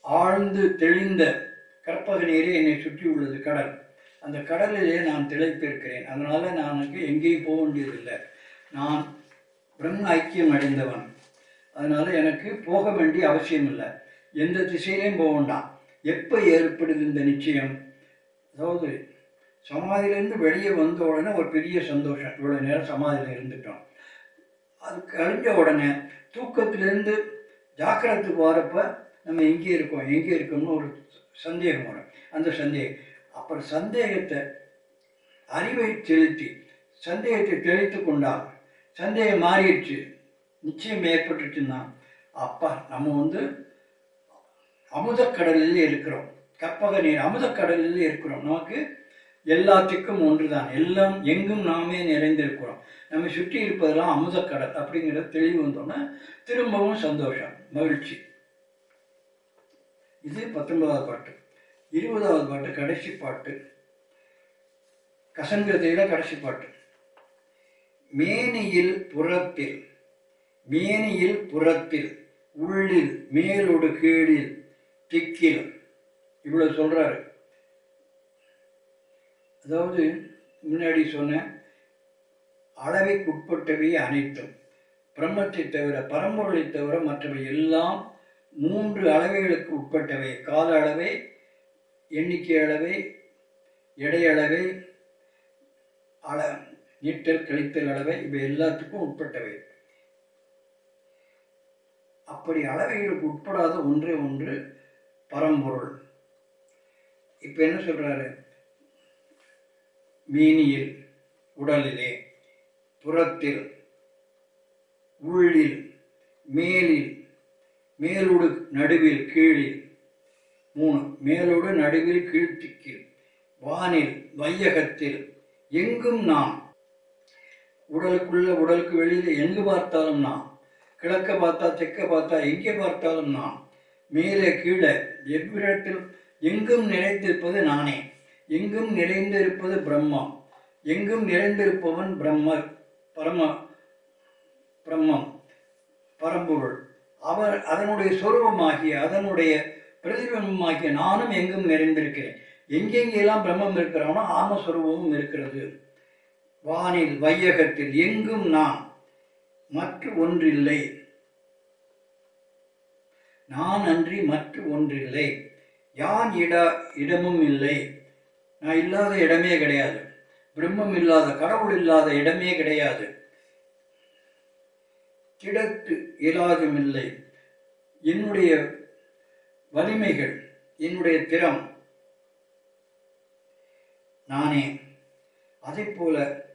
ஆழ்ந்து தெளிந்த கற்பக நீரே என்னை சுற்றி உள்ளது கடல். அந்த கடலிலே நான் திளைத்திருக்கிறேன். அதனால நான் எங்கேயும் போக வேண்டியதில்லை. நான் பிரம்ம ஐக்கியம் அடைந்தவன். அதனால் எனக்கு போக வேண்டிய அவசியம் இல்லை. எந்த திசையிலையும் போக வேண்டாம். எப்போ ஏற்படுது இந்த நிச்சயம்? அதாவது சமாதியிலேருந்து வெளியே வந்த உடனே ஒரு பெரிய சந்தோஷம். இவ்வளோ நேரம் சமாதியில் இருந்துட்டோம். அது கழிஞ்ச உடனே தூக்கத்திலேருந்து ஜாக்கிரத்துக்கு வரப்ப நம்ம எங்கே இருக்கோம் எங்கே இருக்கோம்னு ஒரு சந்தேகம் வரும். அந்த சந்தேகம். அப்புறம் சந்தேகத்தை அறிவை செலுத்தி சந்தேகத்தை தெளித்து கொண்டால் சந்தேகம் மாறிடுச்சு. நிச்சயம் ஏற்பட்டுச்சுன்னா அப்பா நம்ம வந்து அமுதக்கடலில் இருக்கிறோம். கற்பக நீர் அமுதக்கடலில் இருக்கிறோம். நமக்கு எல்லாத்துக்கும் ஒன்றுதான். எல்லாம் எங்கும் நாமே நிறைந்திருக்கிறோம். நம்ம சுற்றி இருப்பதெல்லாம் அமுதக்கடல் அப்படிங்கிற தெளிவு வந்தோன்னா திரும்பவும் சந்தோஷம் மகிழ்ச்சி. இது பத்தொன்பதாவது பாட்டு. இருபதாவது பாட்டு கடைசி பாட்டு. கசங்கதையில கடைசி பாட்டு. மேனியில் புறத்தில் மேனியில் புறத்தில் உள்ளில் மேலோடு கீழில் திக்கில். இவ்வளவு சொல்றாரு. அதாவது முன்னாடி சொன்ன அளவைக்குட்பட்டவை அனைத்தும் பிரம்மத்தை தவிர பரம்பொருளை தவிர மற்றவை எல்லாம் மூன்று அளவைகளுக்கு உட்பட்டவை. கால அளவை எண்ணிக்கை அளவை எடை அளவை அள நீட்டல் கழித்தல் அளவை இவை எல்லாத்துக்கும் உட்பட்டவை. அப்படி அளவைகளுக்கு உட்படாத ஒன்றே ஒன்று பரம்பொருள். இப்போ என்ன சொல்கிறாரு மீனியில் உடலிலே புறத்தில் உள்ளில் மேலில் மேலோடு நடுவில் கீழில். மூணு மேலோடு நடுவில் கீழ்த்திக்கில் வானில் வையகத்தில் எங்கும் நாம். உடலுக்குள்ள உடலுக்கு வெளியில எங்கு பார்த்தாலும் நாம். கிழக்க பார்த்தா தெற்க பார்த்தா எங்கே பார்த்தாலும் நான். மேலே கீழே எவ்விடத்தில் எங்கும் நிலைத்திருப்பது நானே. எங்கும் நிறைந்திருப்பது பிரம்மா. எங்கும் நிறைந்திருப்பவன் பிரம்மர் பரம பிரம்மம் பரம்பொருள். அவர் அதனுடைய சொரூபமாகிய அதனுடைய பிரதிபிம்பமாகிய நானும் எங்கும் நிறைந்திருக்கிறேன். எங்கெங்கெல்லாம் பிரம்மம் இருக்கிறானோ ஆமஸ்வரூபமும் இருக்கிறது. வானில் வையகத்தில் எங்கும் நான் மற்ற ஒன்றில்லை. நான் அன்றி மற்ற ஒன்றில்லை. யான் இட இடமும் இல்லை. நான் இல்லாத இடமே கிடையாது. பிரம்மம் இல்லாத கடவுள் இல்லாத இடமே கிடையாது. கிடத்து இயலாதும் இல்லை. என்னுடைய வலிமைகள் என்னுடைய திறம் நானே. அதே போல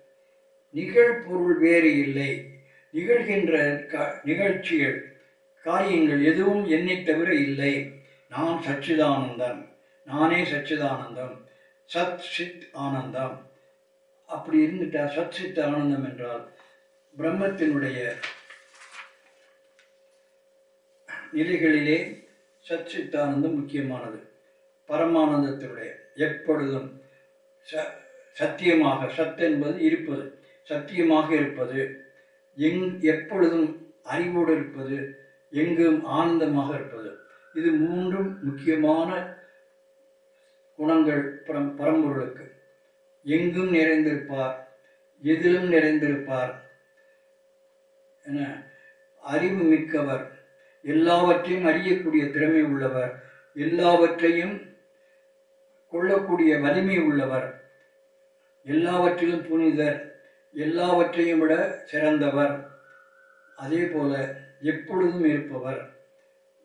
நிகழ்பொருள் வேறு இல்லை. நிகழ்கின்ற க நிகழ்ச்சிகள் காரியங்கள் எதுவும் என்னை தவிர இல்லை. நான் சச்சிதானந்தம் நானே சச்சிதானந்தம். சத் சித் ஆனந்தம். அப்படி இருந்துட்டா சத் சித் ஆனந்தம் என்றால் பிரம்மத்தினுடைய நிலைகளிலே சத் சித்தானந்தம் முக்கியமானது. பரமானந்தத்தினுடைய எப்பொழுதும் ச சத்தியமாக சத் என்பது இருப்பது சத்தியமாக இருப்பது. எங் எப்பொழுதும் அறிவோடு இருப்பது எங்கும் ஆனந்தமாக இருப்பது. இது மூன்றும் முக்கியமான குணங்கள் பரம் பரம்பொருளுக்கு. எங்கும் நிறைந்திருப்பார் எதிலும் நிறைந்திருப்பார் என அறிவு மிக்கவர். எல்லாவற்றையும் அறியக்கூடிய திறமை உள்ளவர். எல்லாவற்றையும் கொள்ளக்கூடிய வலிமை உள்ளவர். எல்லாவற்றிலும் புனிதர். எல்லாவற்றையும் விட சிறந்தவர். அதே போல எப்பொழுதும் இருப்பவர்.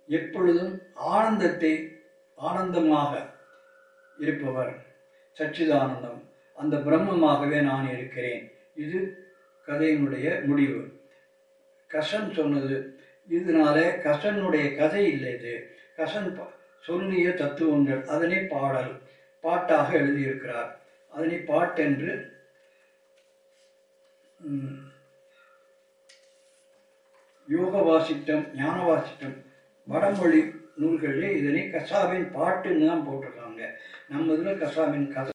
எப்பொழுதும் ஆனந்தத்தை ஆனந்தமாக இருப்பவர். சச்சிதானந்தம் அந்த பிரம்மமாகவே நான் இருக்கிறேன். இது கதையினுடைய முடிவு. கசன் சொன்னது இதனால கசனுடைய கதை இல்லை இது. கசன் சொல்லிய தத்துவங்கள் அதனை பாடல் பாட்டாக எழுதியிருக்கிறார். அதனை பாட்டென்று யோக வாசிட்டம் ஞான வாசிட்டம் வடமொழி நூல்களிலே இதனை கசாவின் பாட்டுன்னு தான் போட்டிருக்காங்க. நம்ம இதில் கசாவின் கதை